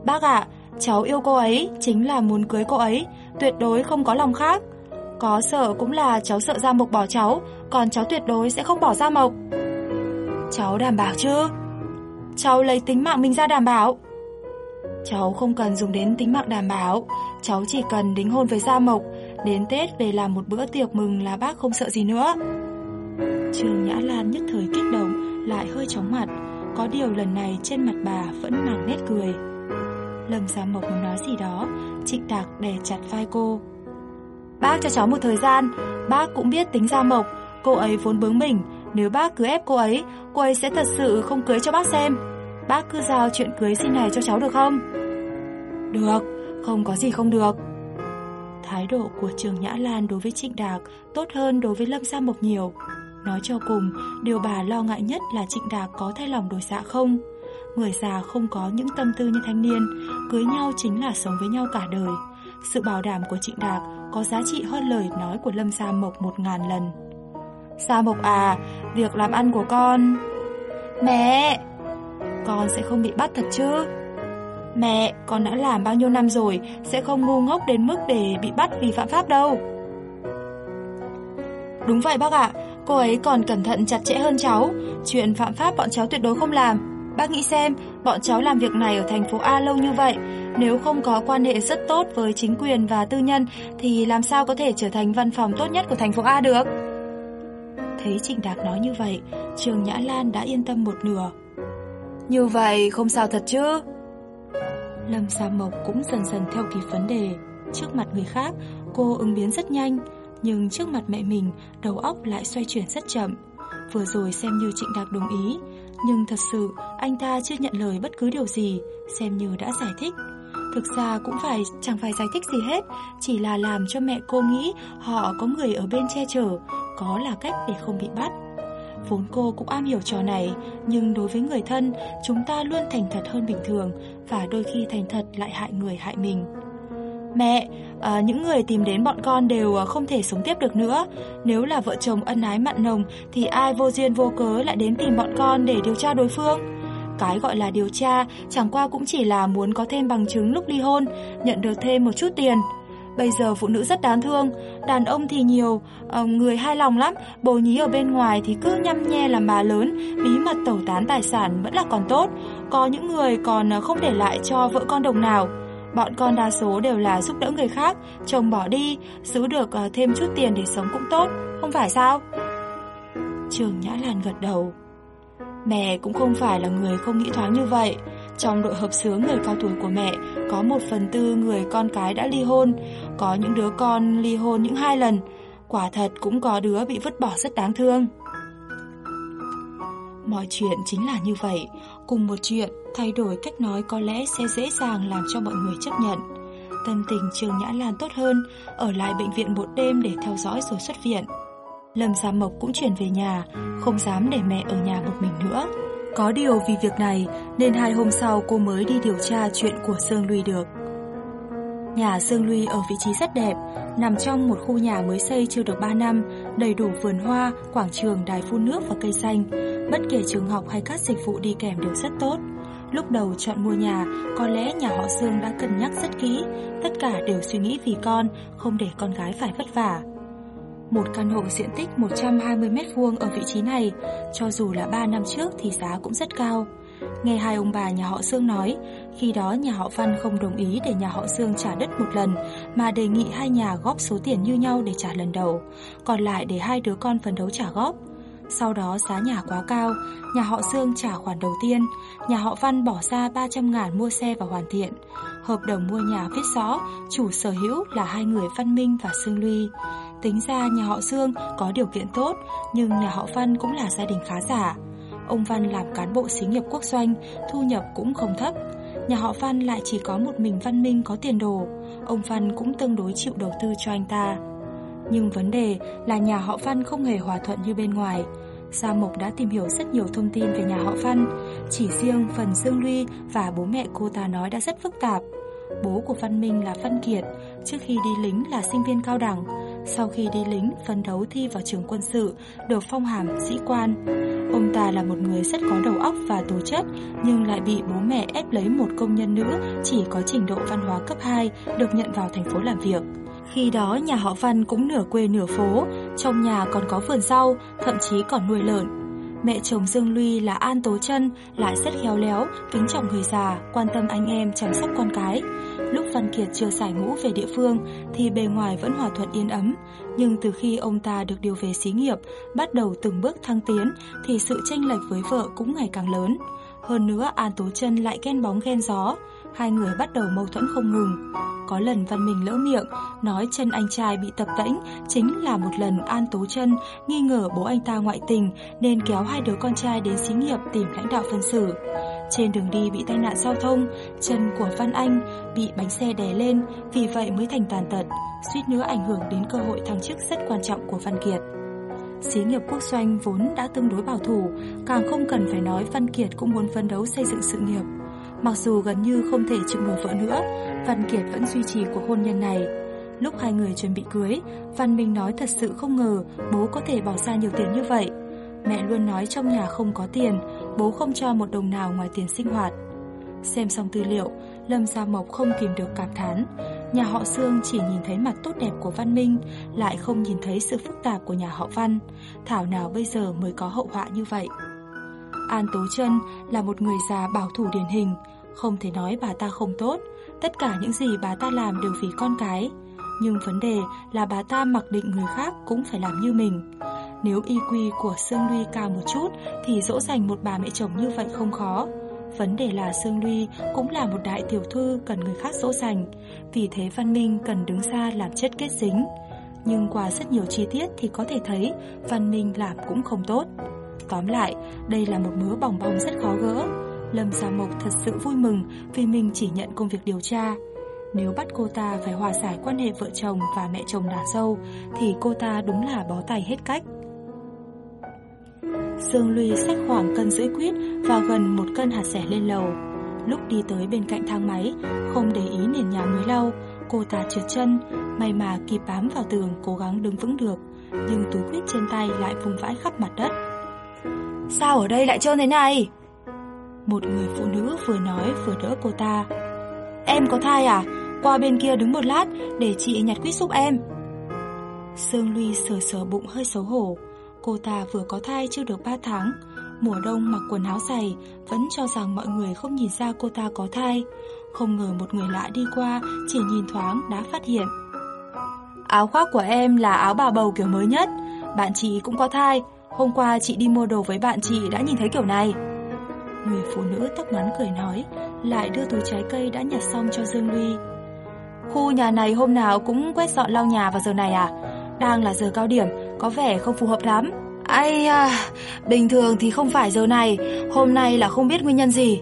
Bác ạ, cháu yêu cô ấy, chính là muốn cưới cô ấy, tuyệt đối không có lòng khác. Có sợ cũng là cháu sợ Gia Mộc bỏ cháu, còn cháu tuyệt đối sẽ không bỏ Gia Mộc. Cháu đảm bảo chứ? Cháu lấy tính mạng mình ra đảm bảo. Cháu không cần dùng đến tính mạng đảm bảo, cháu chỉ cần đính hôn với Gia Mộc, đến Tết về làm một bữa tiệc mừng là bác không sợ gì nữa. Trường Nhã Lan nhất thời kích động, lại hơi chóng mặt, có điều lần này trên mặt bà vẫn mang nét cười. Lâm Gia Mộc muốn nói gì đó, Trịnh tạc đè chặt vai cô. Bác cho cháu một thời gian, bác cũng biết tính Gia Mộc, cô ấy vốn bướng mình, nếu bác cứ ép cô ấy, cô ấy sẽ thật sự không cưới cho bác xem. Bác cứ giao chuyện cưới xin này cho cháu được không? Được, không có gì không được. Thái độ của Trường Nhã Lan đối với Trịnh Đạc tốt hơn đối với Lâm Sa Mộc nhiều. Nói cho cùng, điều bà lo ngại nhất là Trịnh Đạc có thay lòng đổi dạ không. Người già không có những tâm tư như thanh niên, cưới nhau chính là sống với nhau cả đời. Sự bảo đảm của Trịnh Đạc có giá trị hơn lời nói của Lâm Sa Mộc một ngàn lần. Sa Mộc à, việc làm ăn của con... Mẹ! Con sẽ không bị bắt thật chứ? Mẹ, con đã làm bao nhiêu năm rồi, sẽ không ngu ngốc đến mức để bị bắt vì phạm pháp đâu. Đúng vậy bác ạ, cô ấy còn cẩn thận chặt chẽ hơn cháu, chuyện phạm pháp bọn cháu tuyệt đối không làm. Bác nghĩ xem, bọn cháu làm việc này ở thành phố A lâu như vậy, nếu không có quan hệ rất tốt với chính quyền và tư nhân thì làm sao có thể trở thành văn phòng tốt nhất của thành phố A được? Thấy Trịnh Đạc nói như vậy, Trường Nhã Lan đã yên tâm một nửa. Như vậy không sao thật chứ? Lâm Sa Mộc cũng dần dần theo kịp vấn đề. Trước mặt người khác, cô ứng biến rất nhanh, nhưng trước mặt mẹ mình, đầu óc lại xoay chuyển rất chậm. Vừa rồi xem như Trịnh Đạc đồng ý, nhưng thật sự anh ta chưa nhận lời bất cứ điều gì, xem như đã giải thích. Thực ra cũng phải chẳng phải giải thích gì hết, chỉ là làm cho mẹ cô nghĩ họ có người ở bên che chở, có là cách để không bị bắt. Vốn cô cũng am hiểu trò này, nhưng đối với người thân, chúng ta luôn thành thật hơn bình thường và đôi khi thành thật lại hại người hại mình. Mẹ, à, những người tìm đến bọn con đều à, không thể sống tiếp được nữa. Nếu là vợ chồng ân ái mặn nồng thì ai vô duyên vô cớ lại đến tìm bọn con để điều tra đối phương? Cái gọi là điều tra chẳng qua cũng chỉ là muốn có thêm bằng chứng lúc ly hôn, nhận được thêm một chút tiền. Bây giờ phụ nữ rất đáng thương, đàn ông thì nhiều, ờ, người hai lòng lắm, bồ nhí ở bên ngoài thì cứ nhăm nhe làm bà lớn, bí mật tẩu tán tài sản vẫn là còn tốt. Có những người còn ờ, không để lại cho vợ con đồng nào. Bọn con đa số đều là giúp đỡ người khác, chồng bỏ đi, giữ được ờ, thêm chút tiền để sống cũng tốt, không phải sao? Trường Nhã Lan gật đầu. Mẹ cũng không phải là người không nghĩ thoáng như vậy. Trong đội hợp xướng người cao tuổi của mẹ, có một phần tư người con cái đã ly hôn, có những đứa con ly hôn những hai lần. Quả thật cũng có đứa bị vứt bỏ rất đáng thương. Mọi chuyện chính là như vậy, cùng một chuyện, thay đổi cách nói có lẽ sẽ dễ dàng làm cho mọi người chấp nhận. Tâm tình Trường Nhã Lan tốt hơn, ở lại bệnh viện một đêm để theo dõi rồi xuất viện. Lâm Gia Mộc cũng chuyển về nhà, không dám để mẹ ở nhà một mình nữa. Có điều vì việc này nên hai hôm sau cô mới đi điều tra chuyện của Sương Luy được. Nhà Sương Luy ở vị trí rất đẹp, nằm trong một khu nhà mới xây chưa được 3 năm, đầy đủ vườn hoa, quảng trường, đài phun nước và cây xanh. Bất kể trường học hay các dịch vụ đi kèm đều rất tốt. Lúc đầu chọn mua nhà, có lẽ nhà họ Sương đã cân nhắc rất kỹ, tất cả đều suy nghĩ vì con, không để con gái phải vất vả. Một căn hộ diện tích 120m2 ở vị trí này, cho dù là 3 năm trước thì giá cũng rất cao. Nghe hai ông bà nhà họ Sương nói, khi đó nhà họ Văn không đồng ý để nhà họ Sương trả đất một lần, mà đề nghị hai nhà góp số tiền như nhau để trả lần đầu, còn lại để hai đứa con phấn đấu trả góp. Sau đó giá nhà quá cao, nhà họ Sương trả khoản đầu tiên, nhà họ Văn bỏ ra 300 ngàn mua xe và hoàn thiện. Hợp đồng mua nhà viết rõ, chủ sở hữu là hai người Văn Minh và Sương Luy. Tính ra nhà họ Dương có điều kiện tốt, nhưng nhà họ Văn cũng là gia đình khá giả. Ông Văn làm cán bộ xí nghiệp quốc doanh, thu nhập cũng không thấp. Nhà họ Văn lại chỉ có một mình Văn Minh có tiền đồ, ông Văn cũng tương đối chịu đầu tư cho anh ta. Nhưng vấn đề là nhà họ Văn không hề hòa thuận như bên ngoài. Gia Mộc đã tìm hiểu rất nhiều thông tin về nhà họ Văn, chỉ riêng phần Dương Luy và bố mẹ cô ta nói đã rất phức tạp. Bố của Văn Minh là Văn Kiệt, trước khi đi lính là sinh viên cao đẳng. Sau khi đi lính, phấn đấu thi vào trường quân sự, được phong hàm sĩ quan. Ông ta là một người rất có đầu óc và tố chất, nhưng lại bị bố mẹ ép lấy một công nhân nữ chỉ có trình độ văn hóa cấp 2 được nhận vào thành phố làm việc. Khi đó nhà họ Văn cũng nửa quê nửa phố, trong nhà còn có vườn rau, thậm chí còn nuôi lợn. Mẹ chồng Dương Luy là An Tố Chân, lại rất khéo léo, kính trọng người già, quan tâm anh em chăm sóc con cái. Lúc Văn Kiệt chưa giải ngũ về địa phương thì bề ngoài vẫn hòa thuận yên ấm, nhưng từ khi ông ta được điều về xí nghiệp, bắt đầu từng bước thăng tiến thì sự tranh lệch với vợ cũng ngày càng lớn. Hơn nữa An Tố Chân lại ghen bóng ghen gió, hai người bắt đầu mâu thuẫn không ngừng. Có lần Văn Minh lỡ miệng, nói chân anh trai bị tập tễnh chính là một lần An Tố Chân nghi ngờ bố anh ta ngoại tình nên kéo hai đứa con trai đến xí nghiệp tìm lãnh đạo phân xử. Trên đường đi bị tai nạn giao thông, chân của Văn Anh bị bánh xe đè lên, vì vậy mới thành tàn tật, suýt nữa ảnh hưởng đến cơ hội thăng chức rất quan trọng của Văn Kiệt. Xí nghiệp quốc doanh vốn đã tương đối bảo thủ, càng không cần phải nói Văn Kiệt cũng muốn phấn đấu xây dựng sự nghiệp. Mặc dù gần như không thể chịu nổi vợ nữa, Văn Kiệt vẫn duy trì cuộc hôn nhân này. Lúc hai người chuẩn bị cưới, Văn Minh nói thật sự không ngờ bố có thể bỏ ra nhiều tiền như vậy. Mẹ luôn nói trong nhà không có tiền, bố không cho một đồng nào ngoài tiền sinh hoạt. Xem xong tư liệu, Lâm Gia Mộc không kìm được cảm thán. Nhà họ Sương chỉ nhìn thấy mặt tốt đẹp của Văn Minh, lại không nhìn thấy sự phức tạp của nhà họ Văn. Thảo nào bây giờ mới có hậu họa như vậy. An Tố Trân là một người già bảo thủ điển hình, không thể nói bà ta không tốt, tất cả những gì bà ta làm đều vì con cái. Nhưng vấn đề là bà ta mặc định người khác cũng phải làm như mình. Nếu y quy của Sương Luy cao một chút thì dỗ dành một bà mẹ chồng như vậy không khó. Vấn đề là Sương Luy cũng là một đại tiểu thư cần người khác dỗ dành, vì thế Văn Minh cần đứng ra làm chất kết dính. Nhưng qua rất nhiều chi tiết thì có thể thấy Văn Minh làm cũng không tốt. Tóm lại, đây là một mớ bỏng bong rất khó gỡ. Lâm Gia Mộc thật sự vui mừng vì mình chỉ nhận công việc điều tra. Nếu bắt cô ta phải hòa giải quan hệ vợ chồng và mẹ chồng nàng dâu thì cô ta đúng là bó tay hết cách. Dương Luy xách khoảng cân rưỡi quýt và gần một cân hạt sẻ lên lầu. Lúc đi tới bên cạnh thang máy, không để ý nền nhà mới lau, cô ta trượt chân, may mà kịp bám vào tường cố gắng đứng vững được, nhưng túi quýt trên tay lại vùng vãi khắp mặt đất. Sao ở đây lại trơn thế này? Một người phụ nữ vừa nói vừa đỡ cô ta. Em có thai à? Qua bên kia đứng một lát để chị nhặt quýt giúp em. Sương Luy sờ sờ bụng hơi xấu hổ. Cô ta vừa có thai chưa được 3 tháng, mùa đông mặc quần áo dày, vẫn cho rằng mọi người không nhìn ra cô ta có thai. Không ngờ một người lạ đi qua, chỉ nhìn thoáng đã phát hiện. Áo khoác của em là áo bà bầu kiểu mới nhất, bạn chị cũng có thai. Hôm qua chị đi mua đồ với bạn chị đã nhìn thấy kiểu này. Người phụ nữ tóc ngắn cười nói, lại đưa túi trái cây đã nhặt xong cho Dương Luy. Khu nhà này hôm nào cũng quét dọn lau nhà vào giờ này à? Đang là giờ cao điểm, có vẻ không phù hợp lắm. Ây à, bình thường thì không phải giờ này, hôm nay là không biết nguyên nhân gì.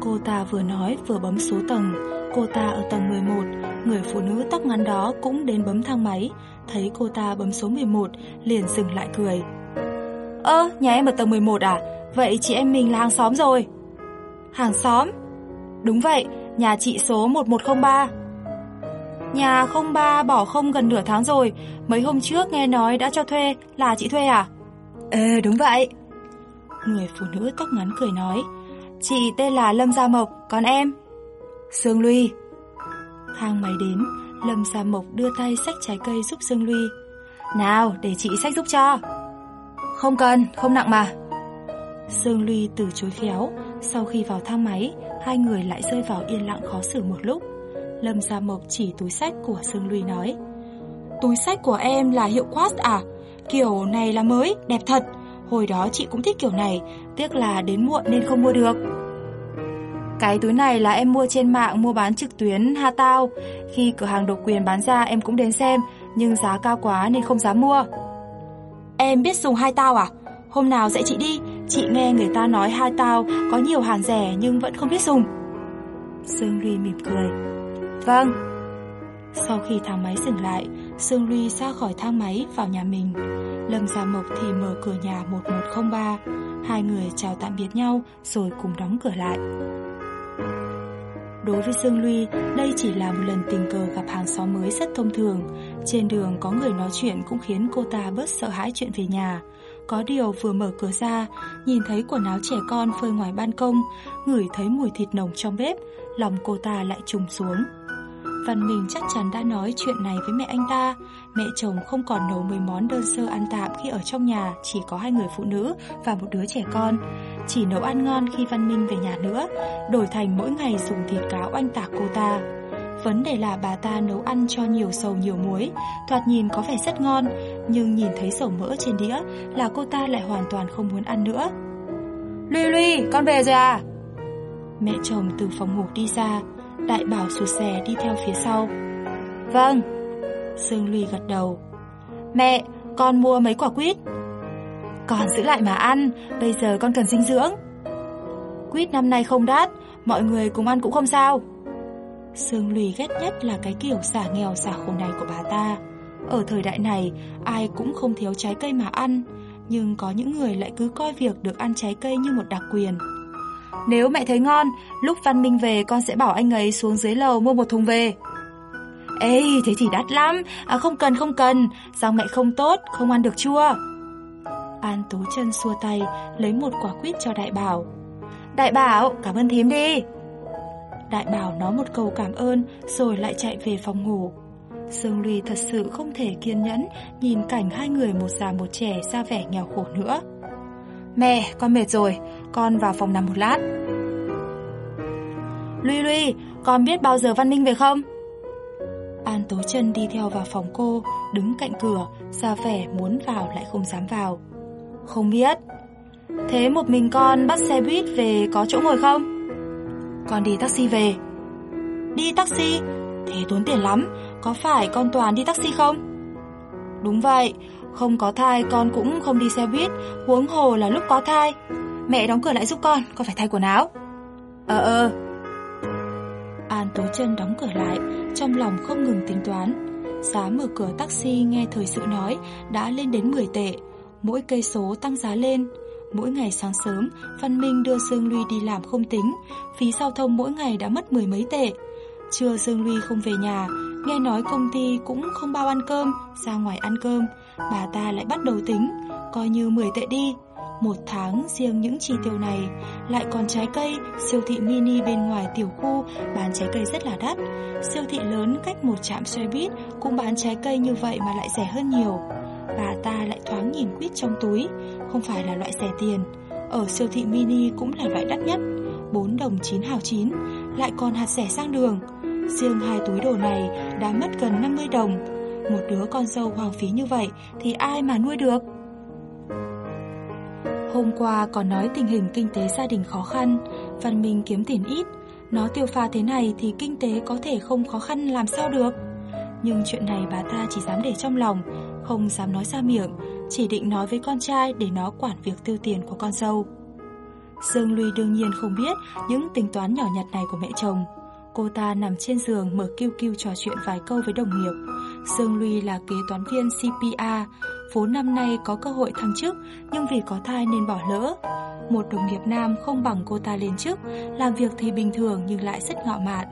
Cô ta vừa nói vừa bấm số tầng, cô ta ở tầng 11, người phụ nữ tóc ngắn đó cũng đến bấm thang máy, thấy cô ta bấm số 11, liền dừng lại cười. Ơ, nhà em ở tầng 11 à? Vậy chị em mình là hàng xóm rồi. Hàng xóm? Đúng vậy, nhà chị số 1103. Nhà 03 bỏ không gần nửa tháng rồi, mấy hôm trước nghe nói đã cho thuê, là chị thuê à? Ờ, đúng vậy. Người phụ nữ tóc ngắn cười nói, chị tên là Lâm Gia Mộc, còn em? Sương Luy. Thang máy đến, Lâm Gia Mộc đưa tay xách trái cây giúp Sương Luy. Nào, để chị xách giúp cho. Không cần, không nặng mà. Sương Ly từ chối khéo, sau khi vào thang máy, hai người lại rơi vào yên lặng khó xử một lúc. Lâm Gia Mộc chỉ túi sách của Sương Ly nói Túi sách của em là hiệu Quast à? Kiểu này là mới, đẹp thật Hồi đó chị cũng thích kiểu này Tiếc là đến muộn nên không mua được Cái túi này là em mua trên mạng mua bán trực tuyến Ha Tao Khi cửa hàng độc quyền bán ra em cũng đến xem Nhưng giá cao quá nên không dám mua Em biết dùng hai tao à? Hôm nào dạy chị đi Chị nghe người ta nói hai tao có nhiều hàng rẻ nhưng vẫn không biết dùng. Sương Ly mỉm cười. Vâng. Sau khi thang máy dừng lại Sương Ly ra khỏi thang máy vào nhà mình. Lâm Gia Mộc thì mở cửa nhà 1103 Hai người chào tạm biệt nhau Rồi cùng đóng cửa lại. Đối với Dương Luy, đây chỉ là một lần tình cờ gặp hàng xóm mới rất thông thường. Trên đường có người nói chuyện cũng khiến cô ta bớt sợ hãi chuyện về nhà. Có điều vừa mở cửa ra, nhìn thấy quần áo trẻ con phơi ngoài ban công, ngửi thấy mùi thịt nồng trong bếp, lòng cô ta lại trùng xuống. Văn Minh chắc chắn đã nói chuyện này với mẹ anh ta. Mẹ chồng không còn nấu mấy món đơn sơ ăn tạm khi ở trong nhà chỉ có hai người phụ nữ và một đứa trẻ con. Chỉ nấu ăn ngon khi Văn Minh về nhà nữa, đổi thành mỗi ngày dùng thịt cáo oanh tạc cô ta. Vấn đề là bà ta nấu ăn cho nhiều sầu nhiều muối, thoạt nhìn có vẻ rất ngon, nhưng nhìn thấy sầu mỡ trên đĩa là cô ta lại hoàn toàn không muốn ăn nữa. Luy Luy, con về rồi à? Mẹ chồng từ phòng ngủ đi ra, Đại bảo sụt xè đi theo phía sau. Vâng. Sương Luy gật đầu. Mẹ, con mua mấy quả quýt. Còn giữ lại mà ăn, bây giờ con cần dinh dưỡng. Quýt năm nay không đắt, mọi người cùng ăn cũng không sao. Sương Lùi ghét nhất là cái kiểu xả nghèo xả khổ này của bà ta. Ở thời đại này, ai cũng không thiếu trái cây mà ăn, nhưng có những người lại cứ coi việc được ăn trái cây như một đặc quyền. Nếu mẹ thấy ngon, lúc Văn Minh về con sẽ bảo anh ấy xuống dưới lầu mua một thùng về. Ê, thế thì đắt lắm, à, không cần không cần, rau mẹ không tốt, không ăn được chua. An Tú chân xua tay, lấy một quả quýt cho đại bảo. Đại bảo, cảm ơn thím đi. Đại bảo nói một câu cảm ơn rồi lại chạy về phòng ngủ. Dương Ly thật sự không thể kiên nhẫn nhìn cảnh hai người một già một trẻ ra vẻ nghèo khổ nữa. Mẹ, con mệt rồi, con vào phòng nằm một lát. Luy Luy, con biết bao giờ Văn Minh về không? An Tố chân đi theo vào phòng cô, đứng cạnh cửa, ra vẻ muốn vào lại không dám vào. Không biết. Thế một mình con bắt xe buýt về có chỗ ngồi không? Con đi taxi về. Đi taxi? Thế tốn tiền lắm, có phải con Toàn đi taxi không? Đúng vậy, không có thai con cũng không đi xe buýt, huống hồ là lúc có thai. Mẹ đóng cửa lại giúp con, con phải thay quần áo. Ờ ờ. An Tố chân đóng cửa lại, trong lòng không ngừng tính toán. Giá mở cửa taxi nghe thời sự nói đã lên đến 10 tệ, mỗi cây số tăng giá lên. Mỗi ngày sáng sớm, Văn Minh đưa Dương Luy đi làm không tính, phí giao thông mỗi ngày đã mất mười mấy tệ. Trưa Dương Luy không về nhà, nghe nói công ty cũng không bao ăn cơm, ra ngoài ăn cơm, bà ta lại bắt đầu tính, coi như 10 tệ đi. Một tháng riêng những chi tiêu này, lại còn trái cây, siêu thị mini bên ngoài tiểu khu bán trái cây rất là đắt. Siêu thị lớn cách một trạm xe buýt cũng bán trái cây như vậy mà lại rẻ hơn nhiều. Bà ta lại thoáng nhìn quýt trong túi, không phải là loại rẻ tiền. Ở siêu thị mini cũng là loại đắt nhất, 4 đồng 9 hào 9, lại còn hạt rẻ sang đường. Riêng hai túi đồ này đã mất gần 50 đồng. Một đứa con dâu hoang phí như vậy thì ai mà nuôi được? Hôm qua còn nói tình hình kinh tế gia đình khó khăn, Văn Minh kiếm tiền ít, nó tiêu pha thế này thì kinh tế có thể không khó khăn làm sao được. Nhưng chuyện này bà ta chỉ dám để trong lòng, không dám nói ra miệng, chỉ định nói với con trai để nó quản việc tiêu tiền của con dâu. Dương Luy đương nhiên không biết những tính toán nhỏ nhặt này của mẹ chồng. Cô ta nằm trên giường mở kêu kêu trò chuyện vài câu với đồng nghiệp. Dương Luy là kế toán viên CPA, vốn năm nay có cơ hội thăng chức nhưng vì có thai nên bỏ lỡ. Một đồng nghiệp nam không bằng cô ta lên chức, làm việc thì bình thường nhưng lại rất ngạo mạn.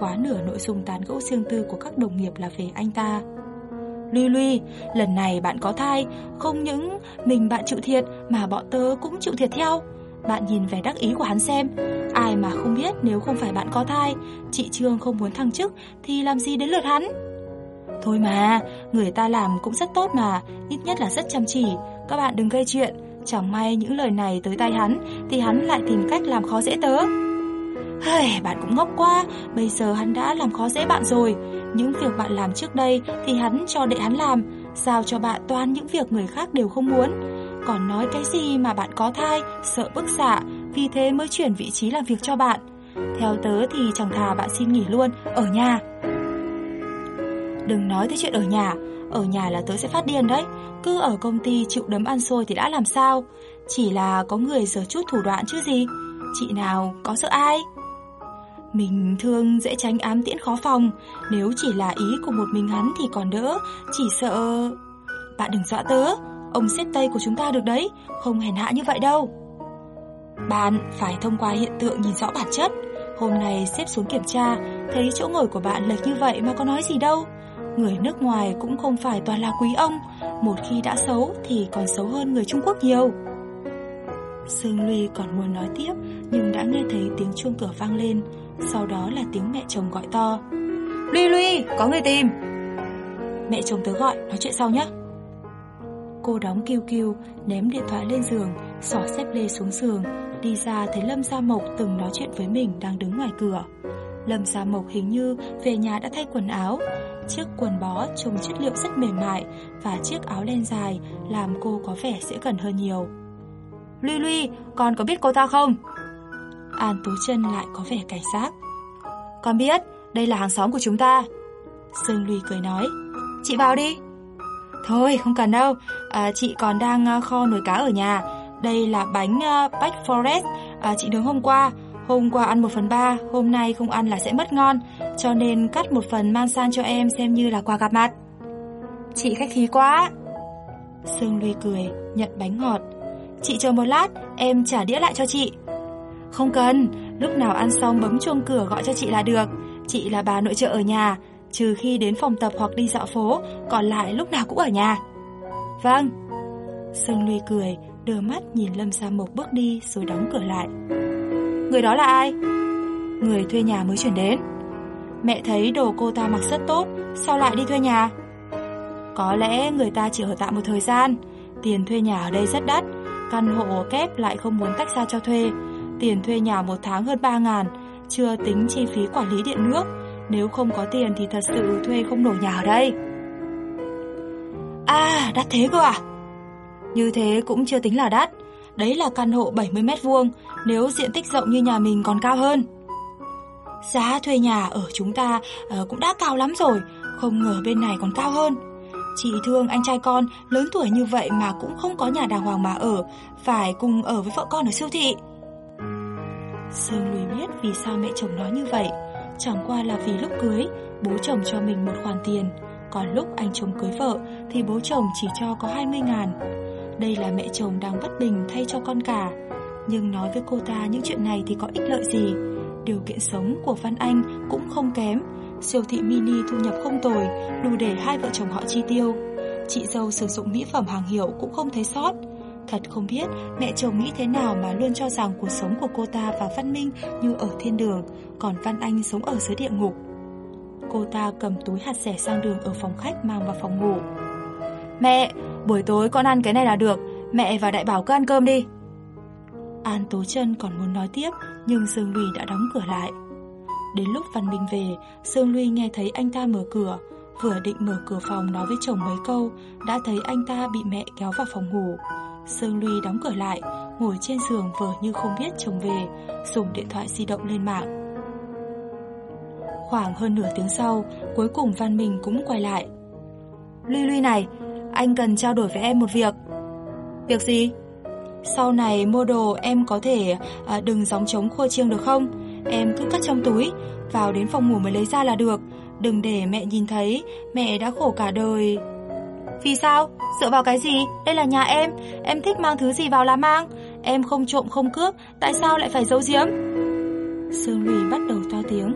Quá nửa nội dung tán gẫu riêng tư của các đồng nghiệp là về anh ta. Luy Luy, lần này bạn có thai, không những mình bạn chịu thiệt mà bọn tớ cũng chịu thiệt theo. Bạn nhìn vẻ đắc ý của hắn xem, ai mà không biết nếu không phải bạn có thai, chị Trương không muốn thăng chức thì làm gì đến lượt hắn. Thôi mà, người ta làm cũng rất tốt mà, ít nhất là rất chăm chỉ, các bạn đừng gây chuyện, chẳng may những lời này tới tay hắn thì hắn lại tìm cách làm khó dễ tớ. Hây, bạn cũng ngốc quá, bây giờ hắn đã làm khó dễ bạn rồi. Những việc bạn làm trước đây thì hắn cho đệ hắn làm, giao cho bạn toàn những việc người khác đều không muốn. Còn nói cái gì mà bạn có thai, sợ bức xạ, vì thế mới chuyển vị trí làm việc cho bạn. Theo tớ thì chẳng thà bạn xin nghỉ luôn, ở nhà. Đừng nói tới chuyện ở nhà, ở nhà là tớ sẽ phát điên đấy. Cứ ở công ty chịu đấm ăn xôi thì đã làm sao? Chỉ là có người giở chút thủ đoạn chứ gì. Chị nào có sợ ai? Mình thương dễ tránh ám tiễn khó phòng. Nếu chỉ là ý của một mình hắn thì còn đỡ. Chỉ sợ... Bạn đừng dọa tớ. Ông xếp tây của chúng ta được đấy. Không hèn hạ như vậy đâu. Bạn phải thông qua hiện tượng nhìn rõ bản chất. Hôm nay xếp xuống kiểm tra, thấy chỗ ngồi của bạn lệch như vậy mà có nói gì đâu. Người nước ngoài cũng không phải toàn là quý ông, một khi đã xấu thì còn xấu hơn người Trung Quốc nhiều. Sương Luy còn muốn nói tiếp nhưng đã nghe thấy tiếng chuông cửa vang lên, sau đó là tiếng mẹ chồng gọi to. luy luy có người tìm. Mẹ chồng tớ gọi, nói chuyện sau nhé. Cô đóng kêu kêu, ném điện thoại lên giường, xỏ xếp lê xuống giường, đi ra thấy Lâm Gia Mộc từng nói chuyện với mình đang đứng ngoài cửa. Lâm Gia Mộc hình như về nhà đã thay quần áo, chiếc quần bó trông chất liệu rất mềm mại và chiếc áo len dài làm cô có vẻ sẽ gần hơn nhiều. Luy Luy, con có biết cô ta không? An Tú chân lại có vẻ cảnh giác. Con biết, đây là hàng xóm của chúng ta. Sương Luy cười nói, chị vào đi. Thôi, không cần đâu, à, chị còn đang à, kho nồi cá ở nhà. Đây là bánh à, uh, Black Forest à, chị nướng hôm qua. Hôm qua ăn 1 phần 3, hôm nay không ăn là sẽ mất ngon. Cho nên cắt một phần mang sang cho em xem như là quà gặp mặt. Chị khách khí quá. Sương Luy cười, nhận bánh ngọt. Chị chờ một lát, em trả đĩa lại cho chị. Không cần, lúc nào ăn xong bấm chuông cửa gọi cho chị là được. Chị là bà nội trợ ở nhà, trừ khi đến phòng tập hoặc đi dạo phố, còn lại lúc nào cũng ở nhà. Vâng. Sương Luy cười, đưa mắt nhìn Lâm Sa Mộc bước đi rồi đóng cửa lại. Người đó là ai? Người thuê nhà mới chuyển đến. Mẹ thấy đồ cô ta mặc rất tốt, sao lại đi thuê nhà? Có lẽ người ta chỉ ở tạm một thời gian, tiền thuê nhà ở đây rất đắt, căn hộ kép lại không muốn tách ra cho thuê. Tiền thuê nhà một tháng hơn 3 ngàn, chưa tính chi phí quản lý điện nước. Nếu không có tiền thì thật sự thuê không nổi nhà ở đây. À, đắt thế cơ à? Như thế cũng chưa tính là đắt. Đấy là căn hộ 70 mét vuông, nếu diện tích rộng như nhà mình còn cao hơn. Giá thuê nhà ở chúng ta uh, cũng đã cao lắm rồi, không ngờ bên này còn cao hơn. Chị thương anh trai con lớn tuổi như vậy mà cũng không có nhà đàng hoàng mà ở, phải cùng ở với vợ con ở siêu thị. Sương Lùi biết vì sao mẹ chồng nói như vậy, chẳng qua là vì lúc cưới, bố chồng cho mình một khoản tiền, còn lúc anh chồng cưới vợ thì bố chồng chỉ cho có 20 ngàn. Đây là mẹ chồng đang bất bình thay cho con cả. Nhưng nói với cô ta những chuyện này thì có ích lợi gì? Điều kiện sống của Văn Anh cũng không kém. Siêu thị mini thu nhập không tồi Đủ để hai vợ chồng họ chi tiêu. Chị dâu sử dụng mỹ phẩm hàng hiệu cũng không thấy sót. Thật không biết mẹ chồng nghĩ thế nào mà luôn cho rằng cuộc sống của cô ta và Văn Minh như ở thiên đường, còn Văn Anh sống ở dưới địa ngục. Cô ta cầm túi hạt rẻ sang đường ở phòng khách mang vào phòng ngủ. Mẹ, buổi tối con ăn cái này là được, mẹ và đại bảo cứ ăn cơm đi. An Tố chân còn muốn nói tiếp, nhưng Dương Lùi đã đóng cửa lại. Đến lúc Văn Minh về, Dương Lùi nghe thấy anh ta mở cửa, vừa định mở cửa phòng nói với chồng mấy câu, đã thấy anh ta bị mẹ kéo vào phòng ngủ. Dương Luy đóng cửa lại, ngồi trên giường vờ như không biết chồng về, dùng điện thoại di động lên mạng. Khoảng hơn nửa tiếng sau, cuối cùng Văn Minh cũng quay lại. Luy Luy này, anh cần trao đổi với em một việc. Việc gì? Sau này mua đồ em có thể à, đừng gióng trống khua chiêng được không? Em cứ cất trong túi, vào đến phòng ngủ mới lấy ra là được. Đừng để mẹ nhìn thấy, mẹ đã khổ cả đời. Vì sao? Dựa vào cái gì? Đây là nhà em, em thích mang thứ gì vào là mang. Em không trộm không cướp, tại sao lại phải giấu giếm? Sương Lùi bắt đầu to tiếng.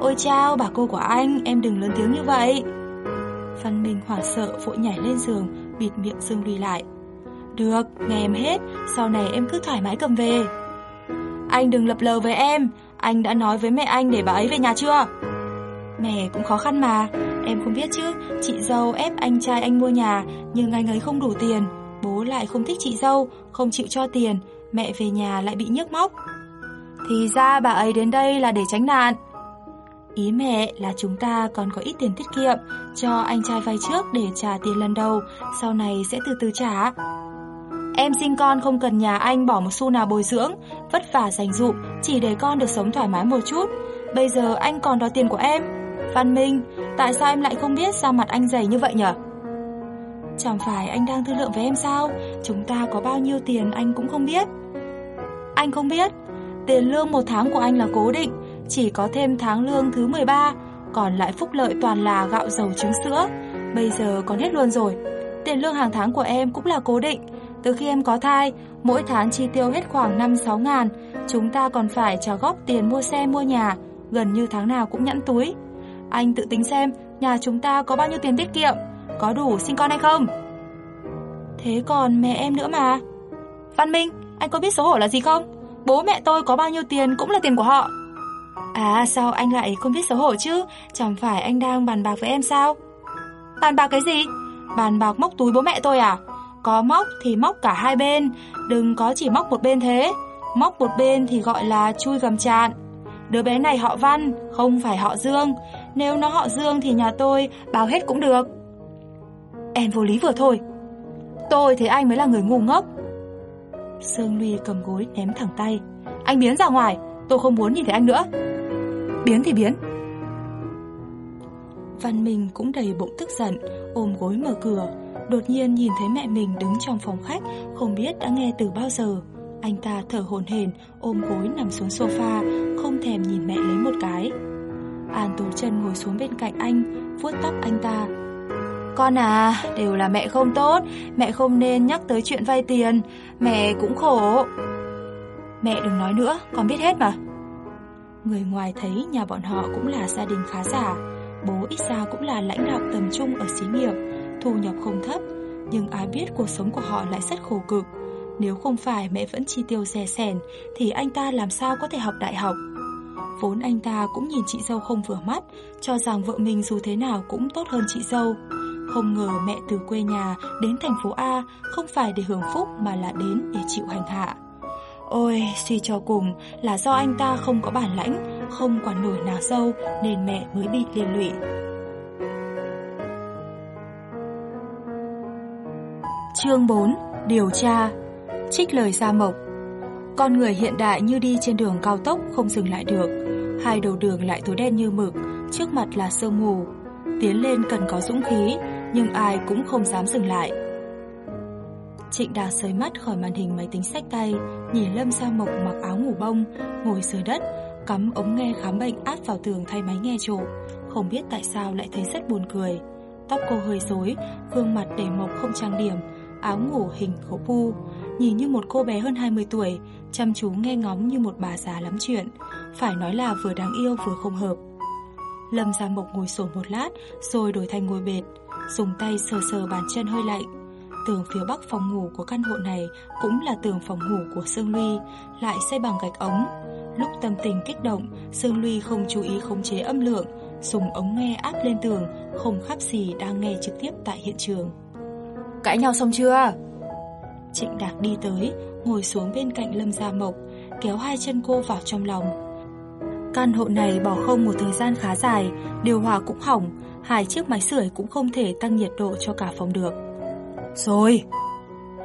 Ôi chao, bà cô của anh, em đừng lớn tiếng như vậy. Văn Minh hoảng sợ vội nhảy lên giường, bịt miệng Dương lùi lại. Được, nghe em hết, sau này em cứ thoải mái cầm về. Anh đừng lập lờ với em, anh đã nói với mẹ anh để bà ấy về nhà chưa? Mẹ cũng khó khăn mà, em không biết chứ, chị dâu ép anh trai anh mua nhà, nhưng anh ấy không đủ tiền, bố lại không thích chị dâu, không chịu cho tiền, mẹ về nhà lại bị nhức móc. Thì ra bà ấy đến đây là để tránh nạn. Ý mẹ là chúng ta còn có ít tiền tiết kiệm, cho anh trai vay trước để trả tiền lần đầu, sau này sẽ từ từ trả. Em sinh con không cần nhà anh bỏ một xu nào bồi dưỡng, vất vả dành dụm, chỉ để con được sống thoải mái một chút. Bây giờ anh còn đòi tiền của em. Văn Minh, tại sao em lại không biết sao mặt anh dày như vậy nhở? Chẳng phải anh đang thương lượng với em sao? Chúng ta có bao nhiêu tiền anh cũng không biết. Anh không biết, tiền lương một tháng của anh là cố định, chỉ có thêm tháng lương thứ 13, còn lại phúc lợi toàn là gạo dầu trứng sữa. Bây giờ còn hết luôn rồi. Tiền lương hàng tháng của em cũng là cố định, Từ khi em có thai, mỗi tháng chi tiêu hết khoảng 5-6 ngàn, chúng ta còn phải trả góp tiền mua xe mua nhà, gần như tháng nào cũng nhẵn túi. Anh tự tính xem, nhà chúng ta có bao nhiêu tiền tiết kiệm, có đủ sinh con hay không? Thế còn mẹ em nữa mà. Văn Minh, anh có biết xấu hổ là gì không? Bố mẹ tôi có bao nhiêu tiền cũng là tiền của họ. À sao anh lại không biết xấu hổ chứ? Chẳng phải anh đang bàn bạc với em sao? Bàn bạc cái gì? Bàn bạc móc túi bố mẹ tôi à? Có móc thì móc cả hai bên, đừng có chỉ móc một bên thế. Móc một bên thì gọi là chui gầm chạn. Đứa bé này họ Văn, không phải họ Dương. Nếu nó họ Dương thì nhà tôi báo hết cũng được. Em vô lý vừa thôi. Tôi thấy anh mới là người ngu ngốc. Sương Luy cầm gối ném thẳng tay. Anh biến ra ngoài, tôi không muốn nhìn thấy anh nữa. Biến thì biến. Văn Minh cũng đầy bụng tức giận, ôm gối mở cửa. Đột nhiên nhìn thấy mẹ mình đứng trong phòng khách, không biết đã nghe từ bao giờ. Anh ta thở hổn hển, ôm gối nằm xuống sofa, không thèm nhìn mẹ lấy một cái. An Tú chân ngồi xuống bên cạnh anh, vuốt tóc anh ta. Con à, đều là mẹ không tốt, mẹ không nên nhắc tới chuyện vay tiền, mẹ cũng khổ. Mẹ đừng nói nữa, con biết hết mà. Người ngoài thấy nhà bọn họ cũng là gia đình khá giả, bố ít ra cũng là lãnh đạo tầm trung ở xí nghiệp, thu nhập không thấp, nhưng ai biết cuộc sống của họ lại rất khổ cực. Nếu không phải mẹ vẫn chi tiêu rẻ sẻn thì anh ta làm sao có thể học đại học. Vốn anh ta cũng nhìn chị dâu không vừa mắt, cho rằng vợ mình dù thế nào cũng tốt hơn chị dâu. Không ngờ mẹ từ quê nhà đến thành phố A không phải để hưởng phúc mà là đến để chịu hành hạ. Ôi, suy cho cùng là do anh ta không có bản lãnh, không quản nổi nào dâu nên mẹ mới bị liên lụy. Chương 4. Điều tra Trích lời Gia Mộc Con người hiện đại như đi trên đường cao tốc không dừng lại được Hai đầu đường lại tối đen như mực Trước mặt là sương mù. Tiến lên cần có dũng khí Nhưng ai cũng không dám dừng lại. Trịnh Đạc sới mắt khỏi màn hình máy tính sách tay Nhìn Lâm Gia Mộc mặc áo ngủ bông Ngồi dưới đất Cắm ống nghe khám bệnh áp vào tường thay máy nghe trộm. Không biết tại sao lại thấy rất buồn cười. Tóc cô hơi rối Gương mặt để mộc không trang điểm áo ngủ hình khổ pu, nhìn như một cô bé hơn 20 tuổi, chăm chú nghe ngóng như một bà già lắm chuyện, phải nói là vừa đáng yêu vừa không hợp. Lâm Gia Mộc ngồi sổ một lát, rồi đổi thành ngồi bệt, dùng tay sờ sờ bàn chân hơi lạnh. Tường phía bắc phòng ngủ của căn hộ này cũng là tường phòng ngủ của Sương Ly, lại xây bằng gạch ống. Lúc tâm tình kích động, Sương Ly không chú ý khống chế âm lượng, dùng ống nghe áp lên tường, không khác gì đang nghe trực tiếp tại hiện trường. Cãi nhau xong chưa? Trịnh Đạc đi tới, ngồi xuống bên cạnh Lâm Gia Mộc, kéo hai chân cô vào trong lòng. Căn hộ này bỏ không một thời gian khá dài, điều hòa cũng hỏng, hai chiếc máy sưởi cũng không thể tăng nhiệt độ cho cả phòng được. Rồi!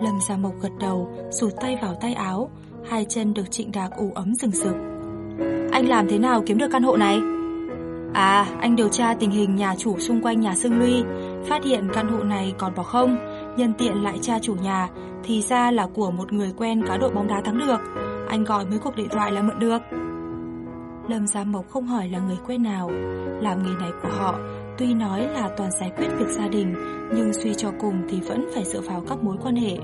Lâm Gia Mộc gật đầu, rụt tay vào tay áo, hai chân được Trịnh Đạc ủ ấm rừng rực. Anh làm thế nào kiếm được căn hộ này? À, anh điều tra tình hình nhà chủ xung quanh nhà Sương Luy, phát hiện căn hộ này còn bỏ không, nhân tiện lại tra chủ nhà, thì ra là của một người quen cá độ bóng đá thắng được. Anh gọi mấy cuộc điện thoại là mượn được. Lâm Gia Mộc không hỏi là người quen nào. Làm nghề này của họ, tuy nói là toàn giải quyết việc gia đình, nhưng suy cho cùng thì vẫn phải dựa vào các mối quan hệ.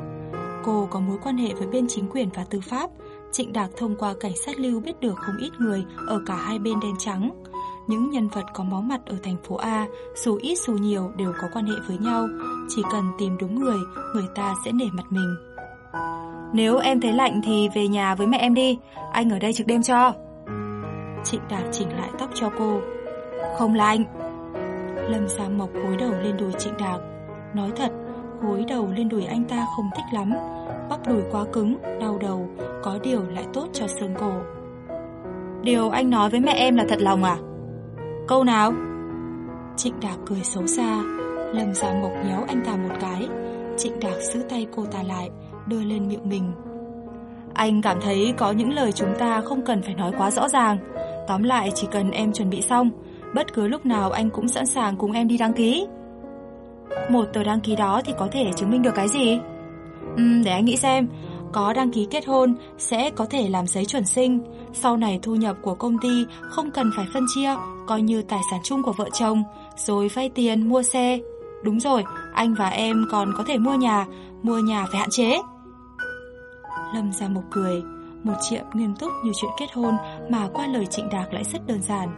Cô có mối quan hệ với bên chính quyền và tư pháp. Trịnh Đạc thông qua cảnh sát lưu biết được không ít người ở cả hai bên đen trắng. Những nhân vật có máu mặt ở thành phố A, dù ít dù nhiều đều có quan hệ với nhau, chỉ cần tìm đúng người, người ta sẽ nể mặt mình. Nếu em thấy lạnh thì về nhà với mẹ em đi, anh ở đây trực đêm cho. Trịnh Đạt chỉnh lại tóc cho cô. Không lạnh. Lâm Gia Mộc gối đầu lên đùi Trịnh Đạt. Nói thật, gối đầu lên đùi anh ta không thích lắm. Bắp đùi quá cứng, đau đầu, có điều lại tốt cho xương cổ. Điều anh nói với mẹ em là thật lòng à? Câu nào? Trịnh Đạc cười xấu xa Lâm Gia Mộc nhéo anh ta một cái Trịnh Đạc giữ tay cô ta lại Đưa lên miệng mình Anh cảm thấy có những lời chúng ta không cần phải nói quá rõ ràng Tóm lại chỉ cần em chuẩn bị xong Bất cứ lúc nào anh cũng sẵn sàng cùng em đi đăng ký Một tờ đăng ký đó thì có thể chứng minh được cái gì? Uhm, để anh nghĩ xem có đăng ký kết hôn sẽ có thể làm giấy chuẩn sinh. Sau này thu nhập của công ty không cần phải phân chia, coi như tài sản chung của vợ chồng, rồi vay tiền mua xe. Đúng rồi, anh và em còn có thể mua nhà, mua nhà phải hạn chế. Lâm ra một cười, một chuyện nghiêm túc như chuyện kết hôn mà qua lời Trịnh Đạc lại rất đơn giản.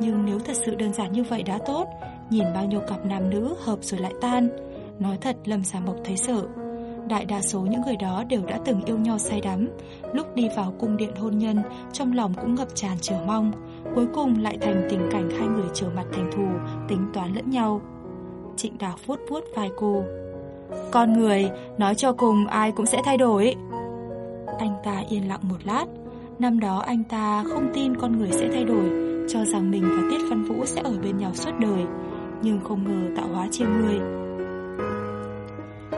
Nhưng nếu thật sự đơn giản như vậy đã tốt, nhìn bao nhiêu cặp nam nữ hợp rồi lại tan. Nói thật Lâm Gia Mộc thấy sợ. Đại đa số những người đó đều đã từng yêu nhau say đắm. Lúc đi vào cung điện hôn nhân, trong lòng cũng ngập tràn chờ mong. Cuối cùng lại thành tình cảnh hai người trở mặt thành thù, tính toán lẫn nhau. Trịnh Đạc vuốt vuốt vai cô. Con người, nói cho cùng ai cũng sẽ thay đổi. Anh ta yên lặng một lát. Năm đó anh ta không tin con người sẽ thay đổi, cho rằng mình và Tiết Văn Vũ sẽ ở bên nhau suốt đời. Nhưng không ngờ tạo hóa chia người.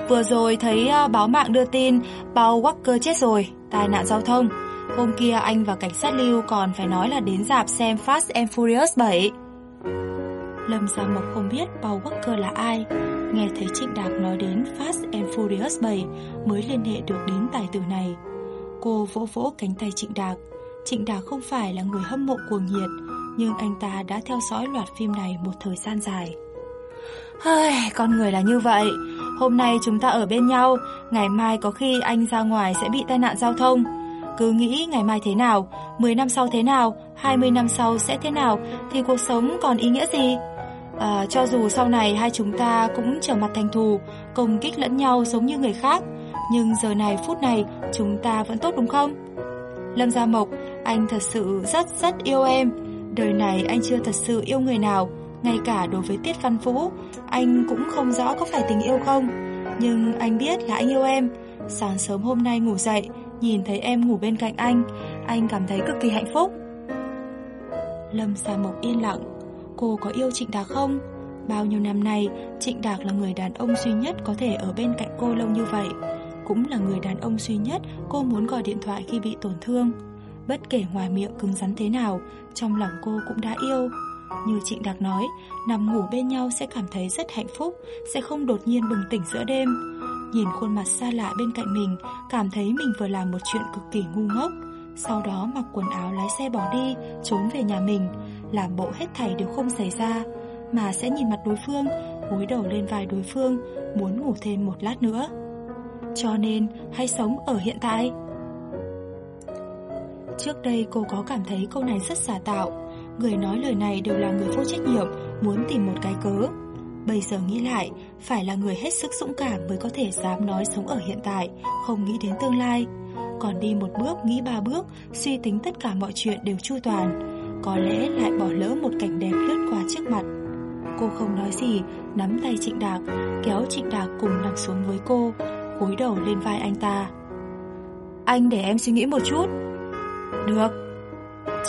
Vừa rồi thấy à, báo mạng đưa tin Paul Walker chết rồi, tai nạn giao thông. Hôm kia anh và cảnh sát lưu còn phải nói là đến dạp xem Fast and Furious 7. Lâm Gia Mộc không biết Paul Walker là ai, nghe thấy Trịnh Đạc nói đến Fast and Furious 7 mới liên hệ được đến tài tử này. Cô vỗ vỗ cánh tay Trịnh Đạc. Trịnh Đạc không phải là người hâm mộ cuồng nhiệt, nhưng anh ta đã theo dõi loạt phim này một thời gian dài. Hơi, con người là như vậy. Hôm nay chúng ta ở bên nhau, ngày mai có khi anh ra ngoài sẽ bị tai nạn giao thông. Cứ nghĩ ngày mai thế nào, 10 năm sau thế nào, 20 năm sau sẽ thế nào thì cuộc sống còn ý nghĩa gì? À, cho dù sau này hai chúng ta cũng trở mặt thành thù, công kích lẫn nhau giống như người khác, nhưng giờ này phút này chúng ta vẫn tốt đúng không? Lâm Gia Mộc, anh thật sự rất rất yêu em. Đời này anh chưa thật sự yêu người nào, ngay cả đối với Tiết Văn Vũ, anh cũng không rõ có phải tình yêu không. Nhưng anh biết là anh yêu em. Sáng sớm hôm nay ngủ dậy, nhìn thấy em ngủ bên cạnh anh, anh cảm thấy cực kỳ hạnh phúc. Lâm Gia Mộc yên lặng, cô có yêu Trịnh Đạc không? Bao nhiêu năm nay, Trịnh Đạc là người đàn ông duy nhất có thể ở bên cạnh cô lâu như vậy. Cũng là người đàn ông duy nhất cô muốn gọi điện thoại khi bị tổn thương. Bất kể ngoài miệng cứng rắn thế nào, trong lòng cô cũng đã yêu. Như Trịnh Đạc nói, nằm ngủ bên nhau sẽ cảm thấy rất hạnh phúc, sẽ không đột nhiên bừng tỉnh giữa đêm. Nhìn khuôn mặt xa lạ bên cạnh mình, cảm thấy mình vừa làm một chuyện cực kỳ ngu ngốc. Sau đó mặc quần áo lái xe bỏ đi, trốn về nhà mình, làm bộ hết thảy đều không xảy ra, mà sẽ nhìn mặt đối phương, cúi đầu lên vai đối phương, muốn ngủ thêm một lát nữa. Cho nên, hãy sống ở hiện tại. Trước đây cô có cảm thấy câu này rất giả tạo, Người nói lời này đều là người vô trách nhiệm Muốn tìm một cái cớ. Bây giờ nghĩ lại Phải là người hết sức dũng cảm mới có thể dám nói sống ở hiện tại Không nghĩ đến tương lai. Còn đi một bước nghĩ ba bước Suy tính tất cả mọi chuyện đều chu toàn. Có lẽ lại bỏ lỡ một cảnh đẹp lướt qua trước mặt. Cô không nói gì Nắm tay Trịnh Đạc Kéo Trịnh Đạc cùng nằm xuống với cô cúi đầu lên vai anh ta. Anh để em suy nghĩ một chút. Được.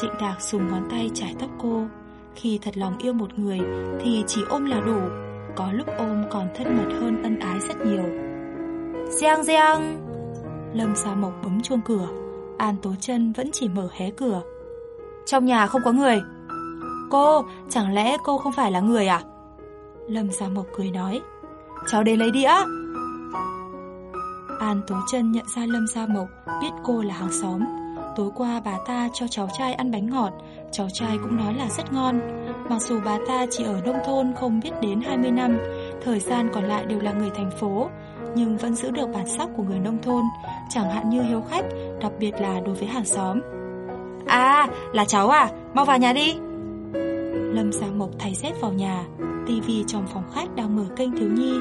Trịnh Đạc dùng ngón tay trải tóc cô. Khi thật lòng yêu một người Thì chỉ ôm là đủ. Có lúc ôm còn thân mật hơn ân ái rất nhiều. Giang giang. Lâm Sa Mộc bấm chuông cửa. An Tố chân vẫn chỉ mở hé cửa. Trong nhà không có người. Cô, chẳng lẽ cô không phải là người à? Lâm Sa Mộc cười nói. Cháu đến lấy đĩa. An Tố chân nhận ra Lâm Sa Mộc Biết cô là hàng xóm Tối qua bà ta cho cháu trai ăn bánh ngọt, cháu trai cũng nói là rất ngon. Mặc dù bà ta chỉ ở nông thôn không biết đến 20 năm, thời gian còn lại đều là người thành phố, nhưng vẫn giữ được bản sắc của người nông thôn, chẳng hạn như hiếu khách, đặc biệt là đối với hàng xóm. À, là cháu à, mau vào nhà đi. Lâm Gia Mộc thay dép vào nhà, tivi trong phòng khách đang mở kênh thiếu nhi,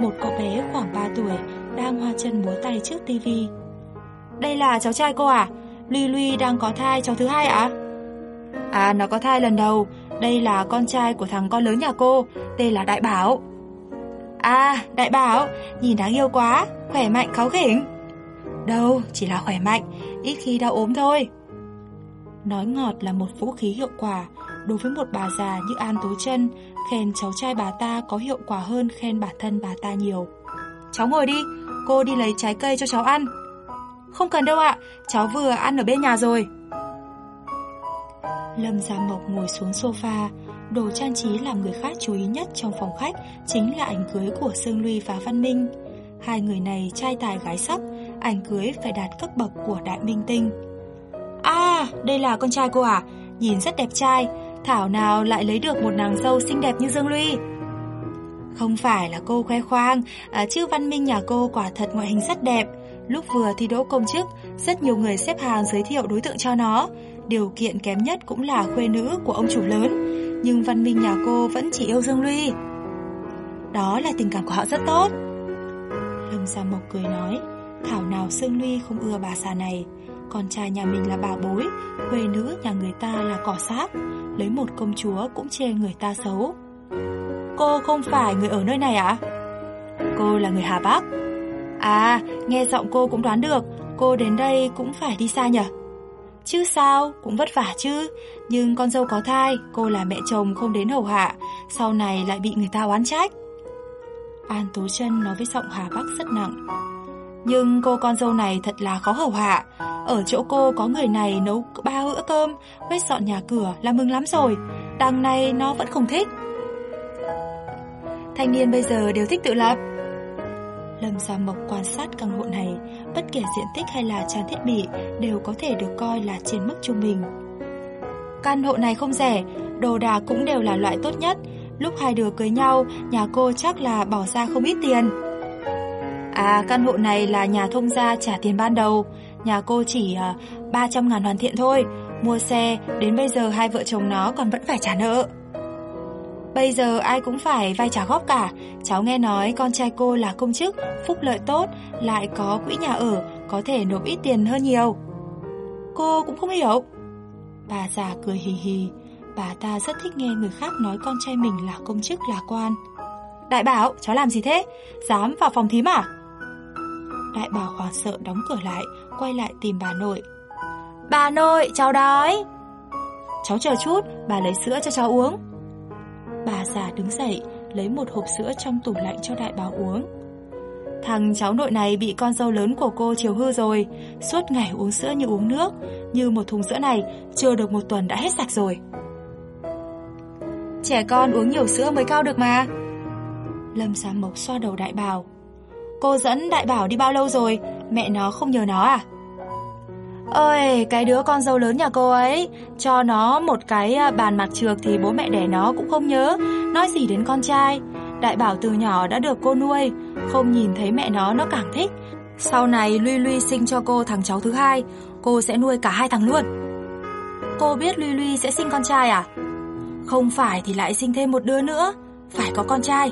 một cậu bé khoảng 3 tuổi đang hoa chân múa tay trước tivi. Đây là cháu trai cô à? Lui Lui đang có thai cháu thứ hai ạ? À? nó có thai lần đầu, đây là con trai của thằng con lớn nhà cô, tên là Đại Bảo. À, Đại Bảo, nhìn đáng yêu quá, khỏe mạnh kháu khỉnh. Đâu, chỉ là khỏe mạnh, ít khi đau ốm thôi. Nói ngọt là một vũ khí hiệu quả, đối với một bà già như An Tố Chân, khen cháu trai bà ta có hiệu quả hơn khen bản thân bà ta nhiều. Cháu ngồi đi, cô đi lấy trái cây cho cháu ăn. Không cần đâu ạ, cháu vừa ăn ở bên nhà rồi. Lâm Gia Mộc ngồi xuống sofa, đồ trang trí làm người khác chú ý nhất trong phòng khách chính là ảnh cưới của Sương Luy và Văn Minh. Hai người này trai tài gái sắc, ảnh cưới phải đạt cấp bậc của đại minh tinh. À, đây là con trai cô à? Nhìn rất đẹp trai, thảo nào lại lấy được một nàng dâu xinh đẹp như Dương Luy. Không phải là cô khoe khoang, à, chứ văn minh nhà cô quả thật ngoại hình rất đẹp. Lúc vừa thi đỗ công chức, rất nhiều người xếp hàng giới thiệu đối tượng cho nó. Điều kiện kém nhất cũng là khuê nữ của ông chủ lớn, nhưng văn minh nhà cô vẫn chỉ yêu Dương Luy. Đó là tình cảm của họ rất tốt. Lâm Gia Mộc cười nói, thảo nào Dương Luy không ưa bà già này. Con trai nhà mình là bà bối, khuê nữ nhà người ta là cỏ xác, lấy một công chúa cũng chê người ta xấu. Cô không phải người ở nơi này à? Cô là người Hà Bắc. À, nghe giọng cô cũng đoán được, cô đến đây cũng phải đi xa nhỉ? Chứ sao, cũng vất vả chứ. Nhưng con dâu có thai, cô là mẹ chồng không đến hầu hạ, sau này lại bị người ta oán trách. An Tố chân nói với giọng Hà Bắc rất nặng. Nhưng cô con dâu này thật là khó hầu hạ. Ở chỗ cô có người này nấu ba bữa cơm, quét dọn nhà cửa là mừng lắm rồi. Đằng này nó vẫn không thích. Thanh niên bây giờ đều thích tự lập. Lâm Gia Mộc quan sát căn hộ này, bất kể diện tích hay là trang thiết bị đều có thể được coi là trên mức trung bình. Căn hộ này không rẻ, đồ đạc cũng đều là loại tốt nhất. Lúc hai đứa cưới nhau, nhà cô chắc là bỏ ra không ít tiền. À, căn hộ này là nhà thông gia trả tiền ban đầu. Nhà cô chỉ à, uh, 300 ngàn hoàn thiện thôi. Mua xe, đến bây giờ hai vợ chồng nó còn vẫn phải trả nợ. Bây giờ ai cũng phải vay trả góp cả. Cháu nghe nói con trai cô là công chức, phúc lợi tốt, lại có quỹ nhà ở, có thể nộp ít tiền hơn nhiều. Cô cũng không hiểu. Bà già cười hì hì. Bà ta rất thích nghe người khác nói con trai mình là công chức là quan. Đại bảo, cháu làm gì thế? Dám vào phòng thím à? Đại bảo hoảng sợ đóng cửa lại, quay lại tìm bà nội. Bà nội, cháu đói. Cháu chờ chút, bà lấy sữa cho cháu uống. Bà già đứng dậy, lấy một hộp sữa trong tủ lạnh cho đại bảo uống. Thằng cháu nội này bị con dâu lớn của cô chiều hư rồi, suốt ngày uống sữa như uống nước, như một thùng sữa này chưa được một tuần đã hết sạch rồi. Trẻ con uống nhiều sữa mới cao được mà. Lâm Giám Mộc xoa đầu đại bảo. Cô dẫn đại bảo đi bao lâu rồi, mẹ nó không nhờ nó à? Ơi, cái đứa con dâu lớn nhà cô ấy, cho nó một cái à, bàn mặt trược thì bố mẹ đẻ nó cũng không nhớ, nói gì đến con trai. Đại bảo từ nhỏ đã được cô nuôi, không nhìn thấy mẹ nó nó càng thích. Sau này Luy Luy sinh cho cô thằng cháu thứ hai, cô sẽ nuôi cả hai thằng luôn. Cô biết Luy Luy sẽ sinh con trai à? Không phải thì lại sinh thêm một đứa nữa, phải có con trai.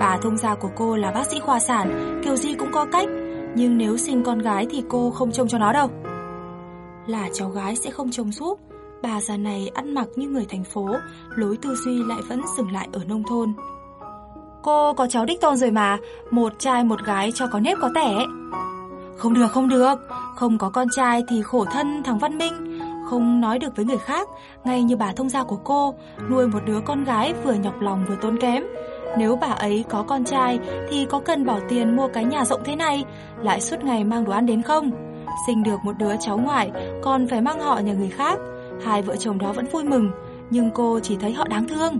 Bà thông gia của cô là bác sĩ khoa sản, kiểu gì cũng có cách, nhưng nếu sinh con gái thì cô không trông cho nó đâu là cháu gái sẽ không trông giúp. Bà già này ăn mặc như người thành phố, lối tư duy lại vẫn dừng lại ở nông thôn. Cô có cháu đích tôn rồi mà, một trai một gái cho có nếp có tẻ. Không được, không được, không có con trai thì khổ thân thằng Văn Minh, không nói được với người khác, ngay như bà thông gia của cô, nuôi một đứa con gái vừa nhọc lòng vừa tốn kém. Nếu bà ấy có con trai thì có cần bỏ tiền mua cái nhà rộng thế này, lại suốt ngày mang đồ ăn đến không? Sinh được một đứa cháu ngoại, còn phải mang họ nhà người khác. Hai vợ chồng đó vẫn vui mừng, nhưng cô chỉ thấy họ đáng thương.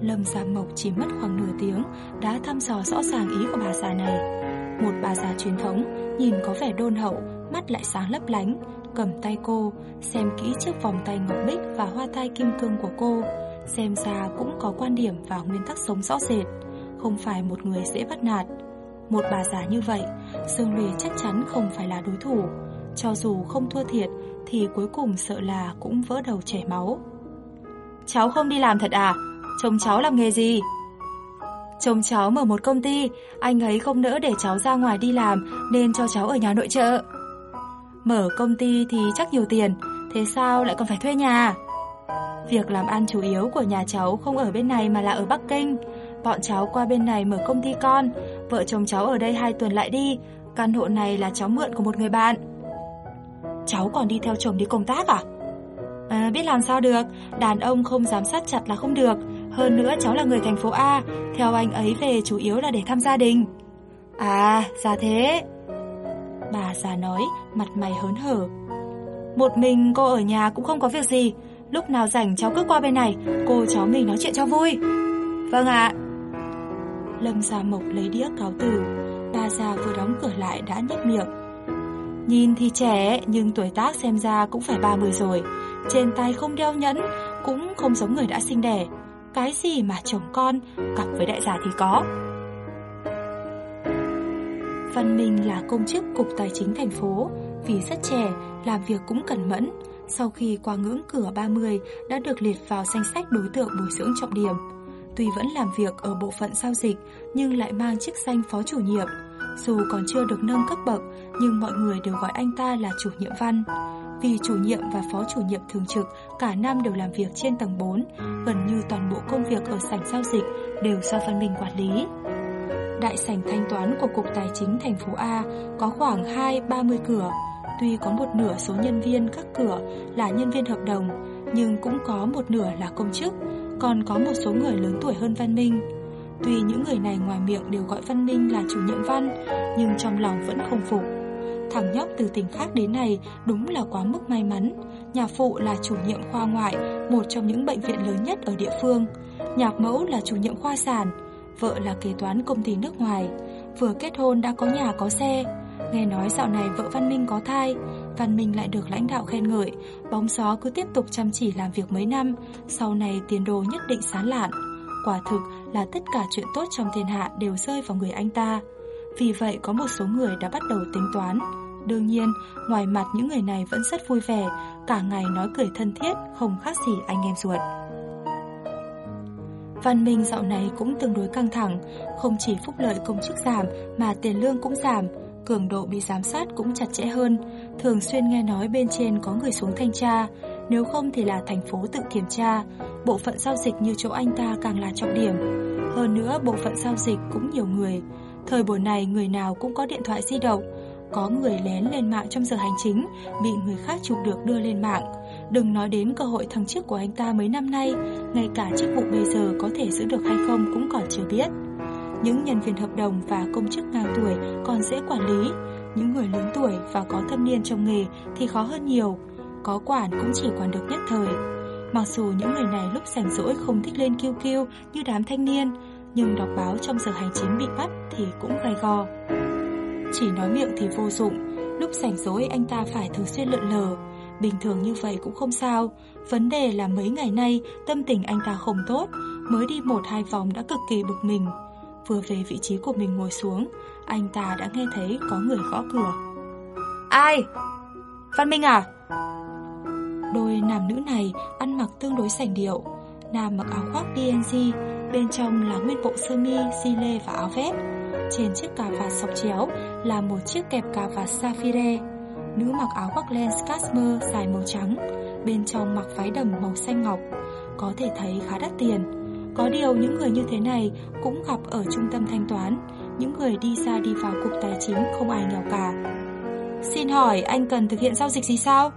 Lâm Gia Mộc chỉ mất khoảng nửa tiếng đã thăm dò rõ ràng ý của bà già này. Một bà già truyền thống, nhìn có vẻ đôn hậu, mắt lại sáng lấp lánh, cầm tay cô, xem kỹ chiếc vòng tay ngọc bích và hoa tai kim cương của cô. Xem ra cũng có quan điểm và nguyên tắc sống rõ rệt, không phải một người dễ bắt nạt. Một bà già như vậy, Dương Lùi chắc chắn không phải là đối thủ. Cho dù không thua thiệt, thì cuối cùng sợ là cũng vỡ đầu chảy máu. Cháu không đi làm thật à? Chồng cháu làm nghề gì? Chồng cháu mở một công ty, anh ấy không nỡ để cháu ra ngoài đi làm nên cho cháu ở nhà nội trợ. Mở công ty thì chắc nhiều tiền, thế sao lại còn phải thuê nhà? Việc làm ăn chủ yếu của nhà cháu không ở bên này mà là ở Bắc Kinh. Bọn cháu qua bên này mở công ty con, vợ chồng cháu ở đây hai tuần lại đi, căn hộ này là cháu mượn của một người bạn. Cháu còn đi theo chồng đi công tác à? À, biết làm sao được, đàn ông không giám sát chặt là không được. Hơn nữa cháu là người thành phố A, theo anh ấy về chủ yếu là để thăm gia đình. À, ra thế. Bà già nói, mặt mày hớn hở. Một mình cô ở nhà cũng không có việc gì, lúc nào rảnh cháu cứ qua bên này, cô cháu mình nói chuyện cho vui. Vâng ạ. Lâm Gia Mộc lấy đĩa cáo từ, bà già vừa đóng cửa lại đã nhếch miệng. Nhìn thì trẻ nhưng tuổi tác xem ra cũng phải 30 rồi, trên tay không đeo nhẫn, cũng không giống người đã sinh đẻ. Cái gì mà chồng con, cặp với đại gia thì có. Văn Minh là công chức Cục Tài chính thành phố, vì rất trẻ, làm việc cũng cẩn mẫn. Sau khi qua ngưỡng cửa 30 đã được liệt vào danh sách đối tượng bồi dưỡng trọng điểm. Tuy vẫn làm việc ở bộ phận giao dịch nhưng lại mang chức danh phó chủ nhiệm. Dù còn chưa được nâng cấp bậc nhưng mọi người đều gọi anh ta là chủ nhiệm văn. Vì chủ nhiệm và phó chủ nhiệm thường trực cả năm đều làm việc trên tầng 4, gần như toàn bộ công việc ở sảnh giao dịch đều do Văn Minh quản lý. Đại sảnh thanh toán của Cục Tài chính thành phố A có khoảng 2-30 cửa. Tuy có một nửa số nhân viên các cửa là nhân viên hợp đồng, nhưng cũng có một nửa là công chức, còn có một số người lớn tuổi hơn Văn Minh. Tuy những người này ngoài miệng đều gọi Văn Minh là chủ nhiệm văn, nhưng trong lòng vẫn không phục. Thằng nhóc từ tỉnh khác đến này đúng là quá mức may mắn. Nhà phụ là chủ nhiệm khoa ngoại, một trong những bệnh viện lớn nhất ở địa phương. Nhạc mẫu là chủ nhiệm khoa sản, vợ là kế toán công ty nước ngoài. Vừa kết hôn đã có nhà có xe. Nghe nói dạo này vợ Văn Minh có thai, Văn Minh lại được lãnh đạo khen ngợi, bóng gió cứ tiếp tục chăm chỉ làm việc mấy năm, sau này tiền đồ nhất định sáng lạn. Quả thực là tất cả chuyện tốt trong thiên hạ đều rơi vào người anh ta. Vì vậy có một số người đã bắt đầu tính toán. Đương nhiên, ngoài mặt những người này vẫn rất vui vẻ, cả ngày nói cười thân thiết, không khác gì anh em ruột. Văn Minh dạo này cũng tương đối căng thẳng, không chỉ phúc lợi công chức giảm mà tiền lương cũng giảm, cường độ bị giám sát cũng chặt chẽ hơn, thường xuyên nghe nói bên trên có người xuống thanh tra, nếu không thì là thành phố tự kiểm tra, bộ phận giao dịch như chỗ anh ta càng là trọng điểm. Hơn nữa bộ phận giao dịch cũng nhiều người, thời buổi này người nào cũng có điện thoại di động, có người lén lên mạng trong giờ hành chính, bị người khác chụp được đưa lên mạng. Đừng nói đến cơ hội thăng chức của anh ta mấy năm nay, ngay cả chức vụ bây giờ có thể giữ được hay không cũng còn chưa biết. Những nhân viên hợp đồng và công chức ngang tuổi còn dễ quản lý, những người lớn tuổi và có thâm niên trong nghề thì khó hơn nhiều. Có quản cũng chỉ quản được nhất thời. Mặc dù những người này lúc rảnh rỗi không thích lên kêu kêu như đám thanh niên, nhưng đọc báo trong giờ hành chính bị bắt thì cũng gay go. Chỉ nói miệng thì vô dụng, lúc rảnh rỗi anh ta phải thường xuyên lượn lờ. Bình thường như vậy cũng không sao, vấn đề là mấy ngày nay tâm tình anh ta không tốt, mới đi một hai vòng đã cực kỳ bực mình. Vừa về vị trí của mình ngồi xuống, anh ta đã nghe thấy có người gõ cửa. Ai? Văn Minh à? Đôi nam nữ này ăn mặc tương đối sành điệu. Nam mặc áo khoác DNG, bên trong là nguyên bộ sơ mi, xi lê và áo vest. Trên chiếc cà vạt sọc chéo là một chiếc kẹp cà vạt sapphire. Nữ mặc áo khoác len cashmere dài màu trắng, bên trong mặc váy đầm màu xanh ngọc. Có thể thấy khá đắt tiền. Có điều những người như thế này cũng gặp ở trung tâm thanh toán, những người đi ra đi vào cục tài chính không ai nghèo cả. Xin hỏi anh cần thực hiện giao dịch gì sao?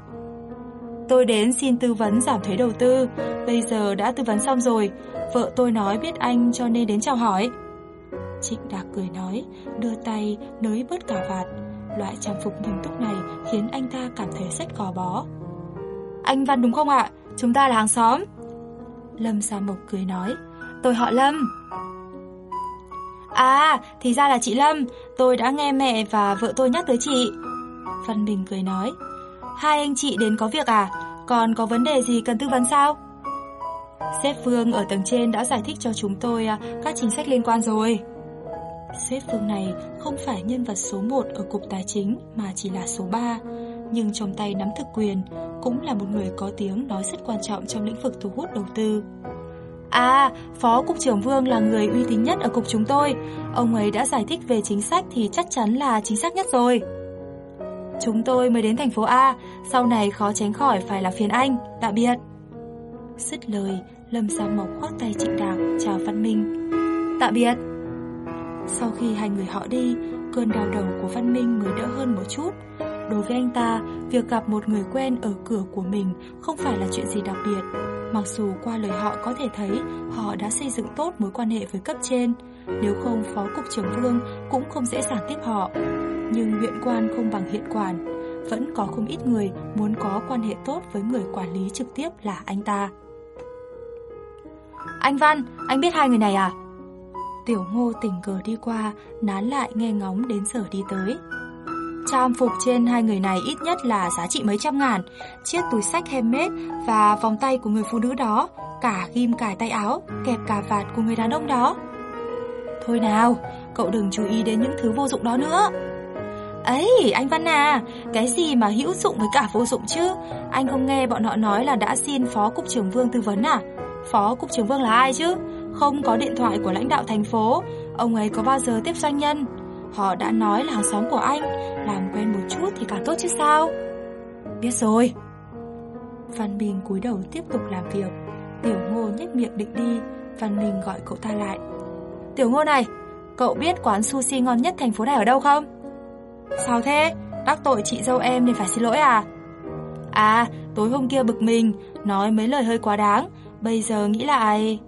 Tôi đến xin tư vấn giảm thuế đầu tư, bây giờ đã tư vấn xong rồi, vợ tôi nói biết anh cho nên đến chào hỏi. Trịnh Đạc cười nói, đưa tay nới bớt cà vạt. Loại trang phục nghiêm túc này khiến anh ta cảm thấy rất gò bó. Anh Văn đúng không ạ? Chúng ta là hàng xóm. Lâm Sa Mộc cười nói, tôi họ Lâm. À, thì ra là chị Lâm, tôi đã nghe mẹ và vợ tôi nhắc tới chị. Văn Bình cười nói, hai anh chị đến có việc à? Còn có vấn đề gì cần tư vấn sao? Sếp Phương ở tầng trên đã giải thích cho chúng tôi à, các chính sách liên quan rồi. Sếp Phương này không phải nhân vật số 1 ở cục tài chính mà chỉ là số 3, nhưng trong tay nắm thực quyền cũng là một người có tiếng nói rất quan trọng trong lĩnh vực thu hút đầu tư. À, Phó Cục trưởng Vương là người uy tín nhất ở cục chúng tôi. Ông ấy đã giải thích về chính sách thì chắc chắn là chính xác nhất rồi. Chúng tôi mới đến thành phố A, sau này khó tránh khỏi phải là phiền anh, tạm biệt. Dứt lời, Lâm Gia Mộc khoác tay Trịnh Đạc chào Văn Minh. Tạm biệt. Sau khi hai người họ đi, cơn đau đầu của Văn Minh mới đỡ hơn một chút. Đối với anh ta, việc gặp một người quen ở cửa của mình không phải là chuyện gì đặc biệt. Mặc dù qua lời họ có thể thấy họ đã xây dựng tốt mối quan hệ với cấp trên, nếu không Phó Cục trưởng Vương cũng không dễ dàng tiếp họ. Nhưng huyện quan không bằng hiện quản, vẫn có không ít người muốn có quan hệ tốt với người quản lý trực tiếp là anh ta. Anh Văn, anh biết hai người này à? Tiểu ngô tình cờ đi qua, nán lại nghe ngóng đến giờ đi tới. Trang phục trên hai người này ít nhất là giá trị mấy trăm ngàn. Chiếc túi sách handmade và vòng tay của người phụ nữ đó, cả ghim cài tay áo, kẹp cà vạt của người đàn ông đó. Thôi nào, cậu đừng chú ý đến những thứ vô dụng đó nữa. Ấy, anh Văn à, cái gì mà hữu dụng với cả vô dụng chứ? Anh không nghe bọn họ nói là đã xin Phó Cục trưởng Vương tư vấn à? Phó Cục trưởng Vương là ai chứ? Không có điện thoại của lãnh đạo thành phố, ông ấy có bao giờ tiếp doanh nhân? Họ đã nói là hàng xóm của anh, làm quen một chút thì càng tốt chứ sao? Biết rồi. Văn Minh cúi đầu tiếp tục làm việc. Tiểu Ngô nhếch miệng định đi, Văn Minh gọi cậu ta lại. Tiểu Ngô này, cậu biết quán sushi ngon nhất thành phố này ở đâu không? Sao thế? Đắc tội chị dâu em nên phải xin lỗi à? À, tối hôm kia bực mình, nói mấy lời hơi quá đáng, bây giờ nghĩ lại...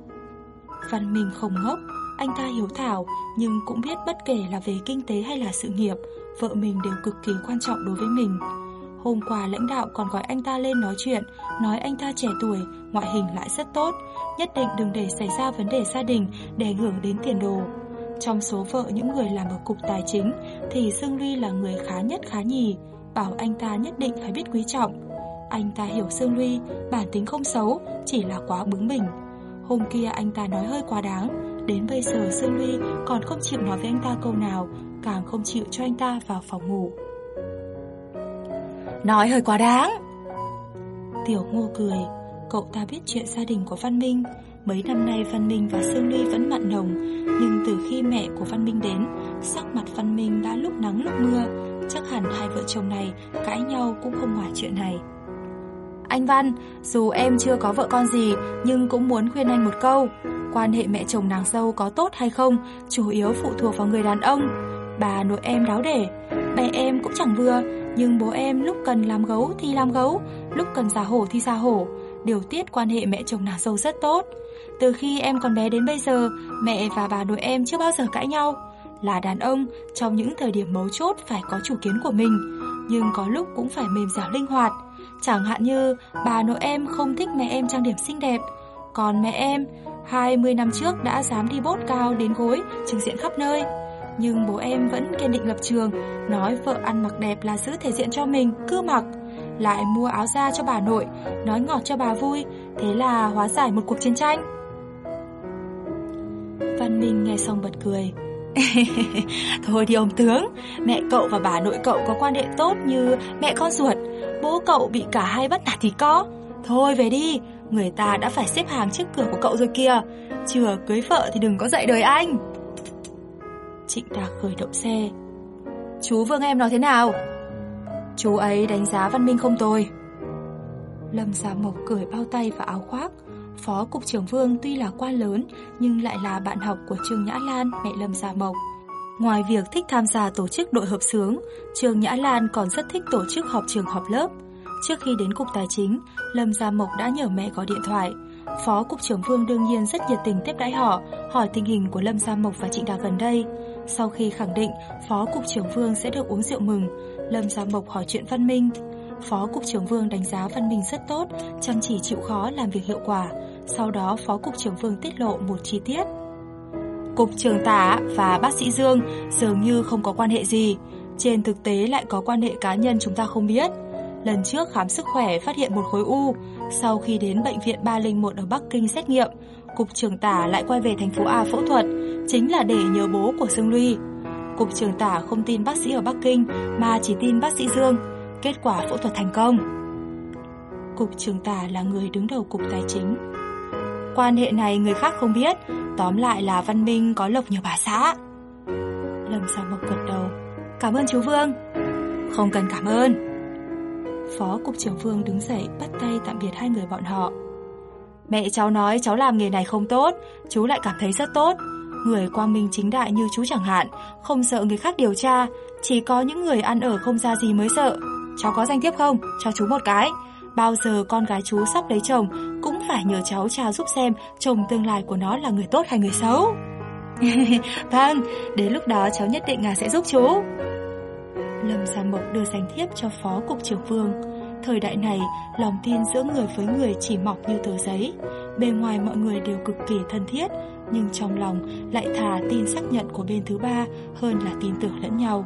Văn Minh không ngốc, anh ta hiếu thảo nhưng cũng biết bất kể là về kinh tế hay là sự nghiệp, vợ mình đều cực kỳ quan trọng đối với mình. Hôm qua lãnh đạo còn gọi anh ta lên nói chuyện, nói anh ta trẻ tuổi, ngoại hình lại rất tốt, nhất định đừng để xảy ra vấn đề gia đình để ảnh hưởng đến tiền đồ. Trong số vợ những người làm ở cục tài chính thì Dương Luy là người khá nhất khá nhì, bảo anh ta nhất định phải biết quý trọng. Anh ta hiểu Dương Luy, bản tính không xấu, chỉ là quá bướng bỉnh. Hôm kia anh ta nói hơi quá đáng, đến bây giờ Dương Luy còn không chịu nói với anh ta câu nào, càng không chịu cho anh ta vào phòng ngủ. Nói hơi quá đáng. Tiểu Ngô cười, cậu ta biết chuyện gia đình của Văn Minh, Mấy năm nay Văn Minh và Sương Ly vẫn mặn nồng Nhưng từ khi mẹ của Văn Minh đến Sắc mặt Văn Minh đã lúc nắng lúc mưa Chắc hẳn hai vợ chồng này Cãi nhau cũng không ngoài chuyện này Anh Văn Dù em chưa có vợ con gì Nhưng cũng muốn khuyên anh một câu Quan hệ mẹ chồng nàng dâu có tốt hay không Chủ yếu phụ thuộc vào người đàn ông Bà nội em đáo để Mẹ em cũng chẳng vừa Nhưng bố em lúc cần làm gấu thì làm gấu Lúc cần giả hổ thì giả hổ Điều tiết quan hệ mẹ chồng nàng dâu rất tốt từ khi em còn bé đến bây giờ, mẹ và bà nội em chưa bao giờ cãi nhau. Là đàn ông, trong những thời điểm mấu chốt phải có chủ kiến của mình, nhưng có lúc cũng phải mềm dẻo linh hoạt. Chẳng hạn như bà nội em không thích mẹ em trang điểm xinh đẹp, còn mẹ em 20 năm trước đã dám đi bốt cao đến gối, trình diện khắp nơi. Nhưng bố em vẫn kiên định lập trường, nói vợ ăn mặc đẹp là giữ thể diện cho mình, cứ mặc. Lại mua áo da cho bà nội, nói ngọt cho bà vui, thế là hóa giải một cuộc chiến tranh. Văn Minh nghe xong bật cười. (laughs) Thôi đi ông tướng, mẹ cậu và bà nội cậu có quan hệ tốt như mẹ con ruột, bố cậu bị cả hai bắt nạt thì có. Thôi về đi, người ta đã phải xếp hàng trước cửa của cậu rồi kìa, chưa cưới vợ thì đừng có dậy đời anh. Trịnh Đạc khởi động xe. Chú Vương em nói thế nào? Chú ấy đánh giá Văn Minh không tồi. Lâm Gia Mộc cởi bao tay và áo khoác, Phó Cục trưởng Vương tuy là quan lớn nhưng lại là bạn học của Trương Nhã Lan, mẹ Lâm Gia Mộc. Ngoài việc thích tham gia tổ chức đội hợp sướng, Trương Nhã Lan còn rất thích tổ chức họp trường họp lớp. Trước khi đến Cục Tài chính, Lâm Gia Mộc đã nhờ mẹ gọi điện thoại. Phó Cục trưởng Vương đương nhiên rất nhiệt tình tiếp đãi họ, hỏi tình hình của Lâm Gia Mộc và Trịnh Đạc gần đây. Sau khi khẳng định Phó Cục trưởng Vương sẽ được uống rượu mừng, Lâm Gia Mộc hỏi chuyện Văn Minh. Phó Cục trưởng Vương đánh giá Văn Minh rất tốt, chăm chỉ chịu khó làm việc hiệu quả. Sau đó Phó Cục trưởng Vương tiết lộ một chi tiết. Cục trưởng Tả và bác sĩ Dương dường như không có quan hệ gì. Trên thực tế lại có quan hệ cá nhân chúng ta không biết. Lần trước khám sức khỏe phát hiện một khối u. Sau khi đến bệnh viện 301 ở Bắc Kinh xét nghiệm, Cục trưởng Tả lại quay về thành phố A phẫu thuật, chính là để nhờ bố của Dương Luy. Cục trưởng Tả không tin bác sĩ ở Bắc Kinh mà chỉ tin bác sĩ Dương. Kết quả phẫu thuật thành công. Cục trưởng Tả là người đứng đầu Cục Tài chính, Quan hệ này người khác không biết Tóm lại là Văn Minh có lộc nhiều bà xã Lâm sao Mộc gật đầu Cảm ơn chú Vương Không cần cảm ơn Phó Cục trưởng phương đứng dậy bắt tay tạm biệt hai người bọn họ. Mẹ cháu nói cháu làm nghề này không tốt Chú lại cảm thấy rất tốt. Người quang minh chính đại như chú chẳng hạn Không sợ người khác điều tra Chỉ có những người ăn ở không ra gì mới sợ. Cháu có danh thiếp không? Cho chú một cái. Bao giờ con gái chú sắp lấy chồng Cũng phải nhờ cháu tra giúp xem Chồng tương lai của nó là người tốt hay người xấu. (laughs) Vâng, đến lúc đó cháu nhất định là sẽ giúp chú. Lâm Gia Mộc đưa danh thiếp cho Phó Cục trưởng Vương. Thời đại này, lòng tin giữa người với người chỉ mọc như tờ giấy. Bề ngoài mọi người đều cực kỳ thân thiết Nhưng trong lòng lại thà tin xác nhận của bên thứ ba hơn là tin tưởng lẫn nhau.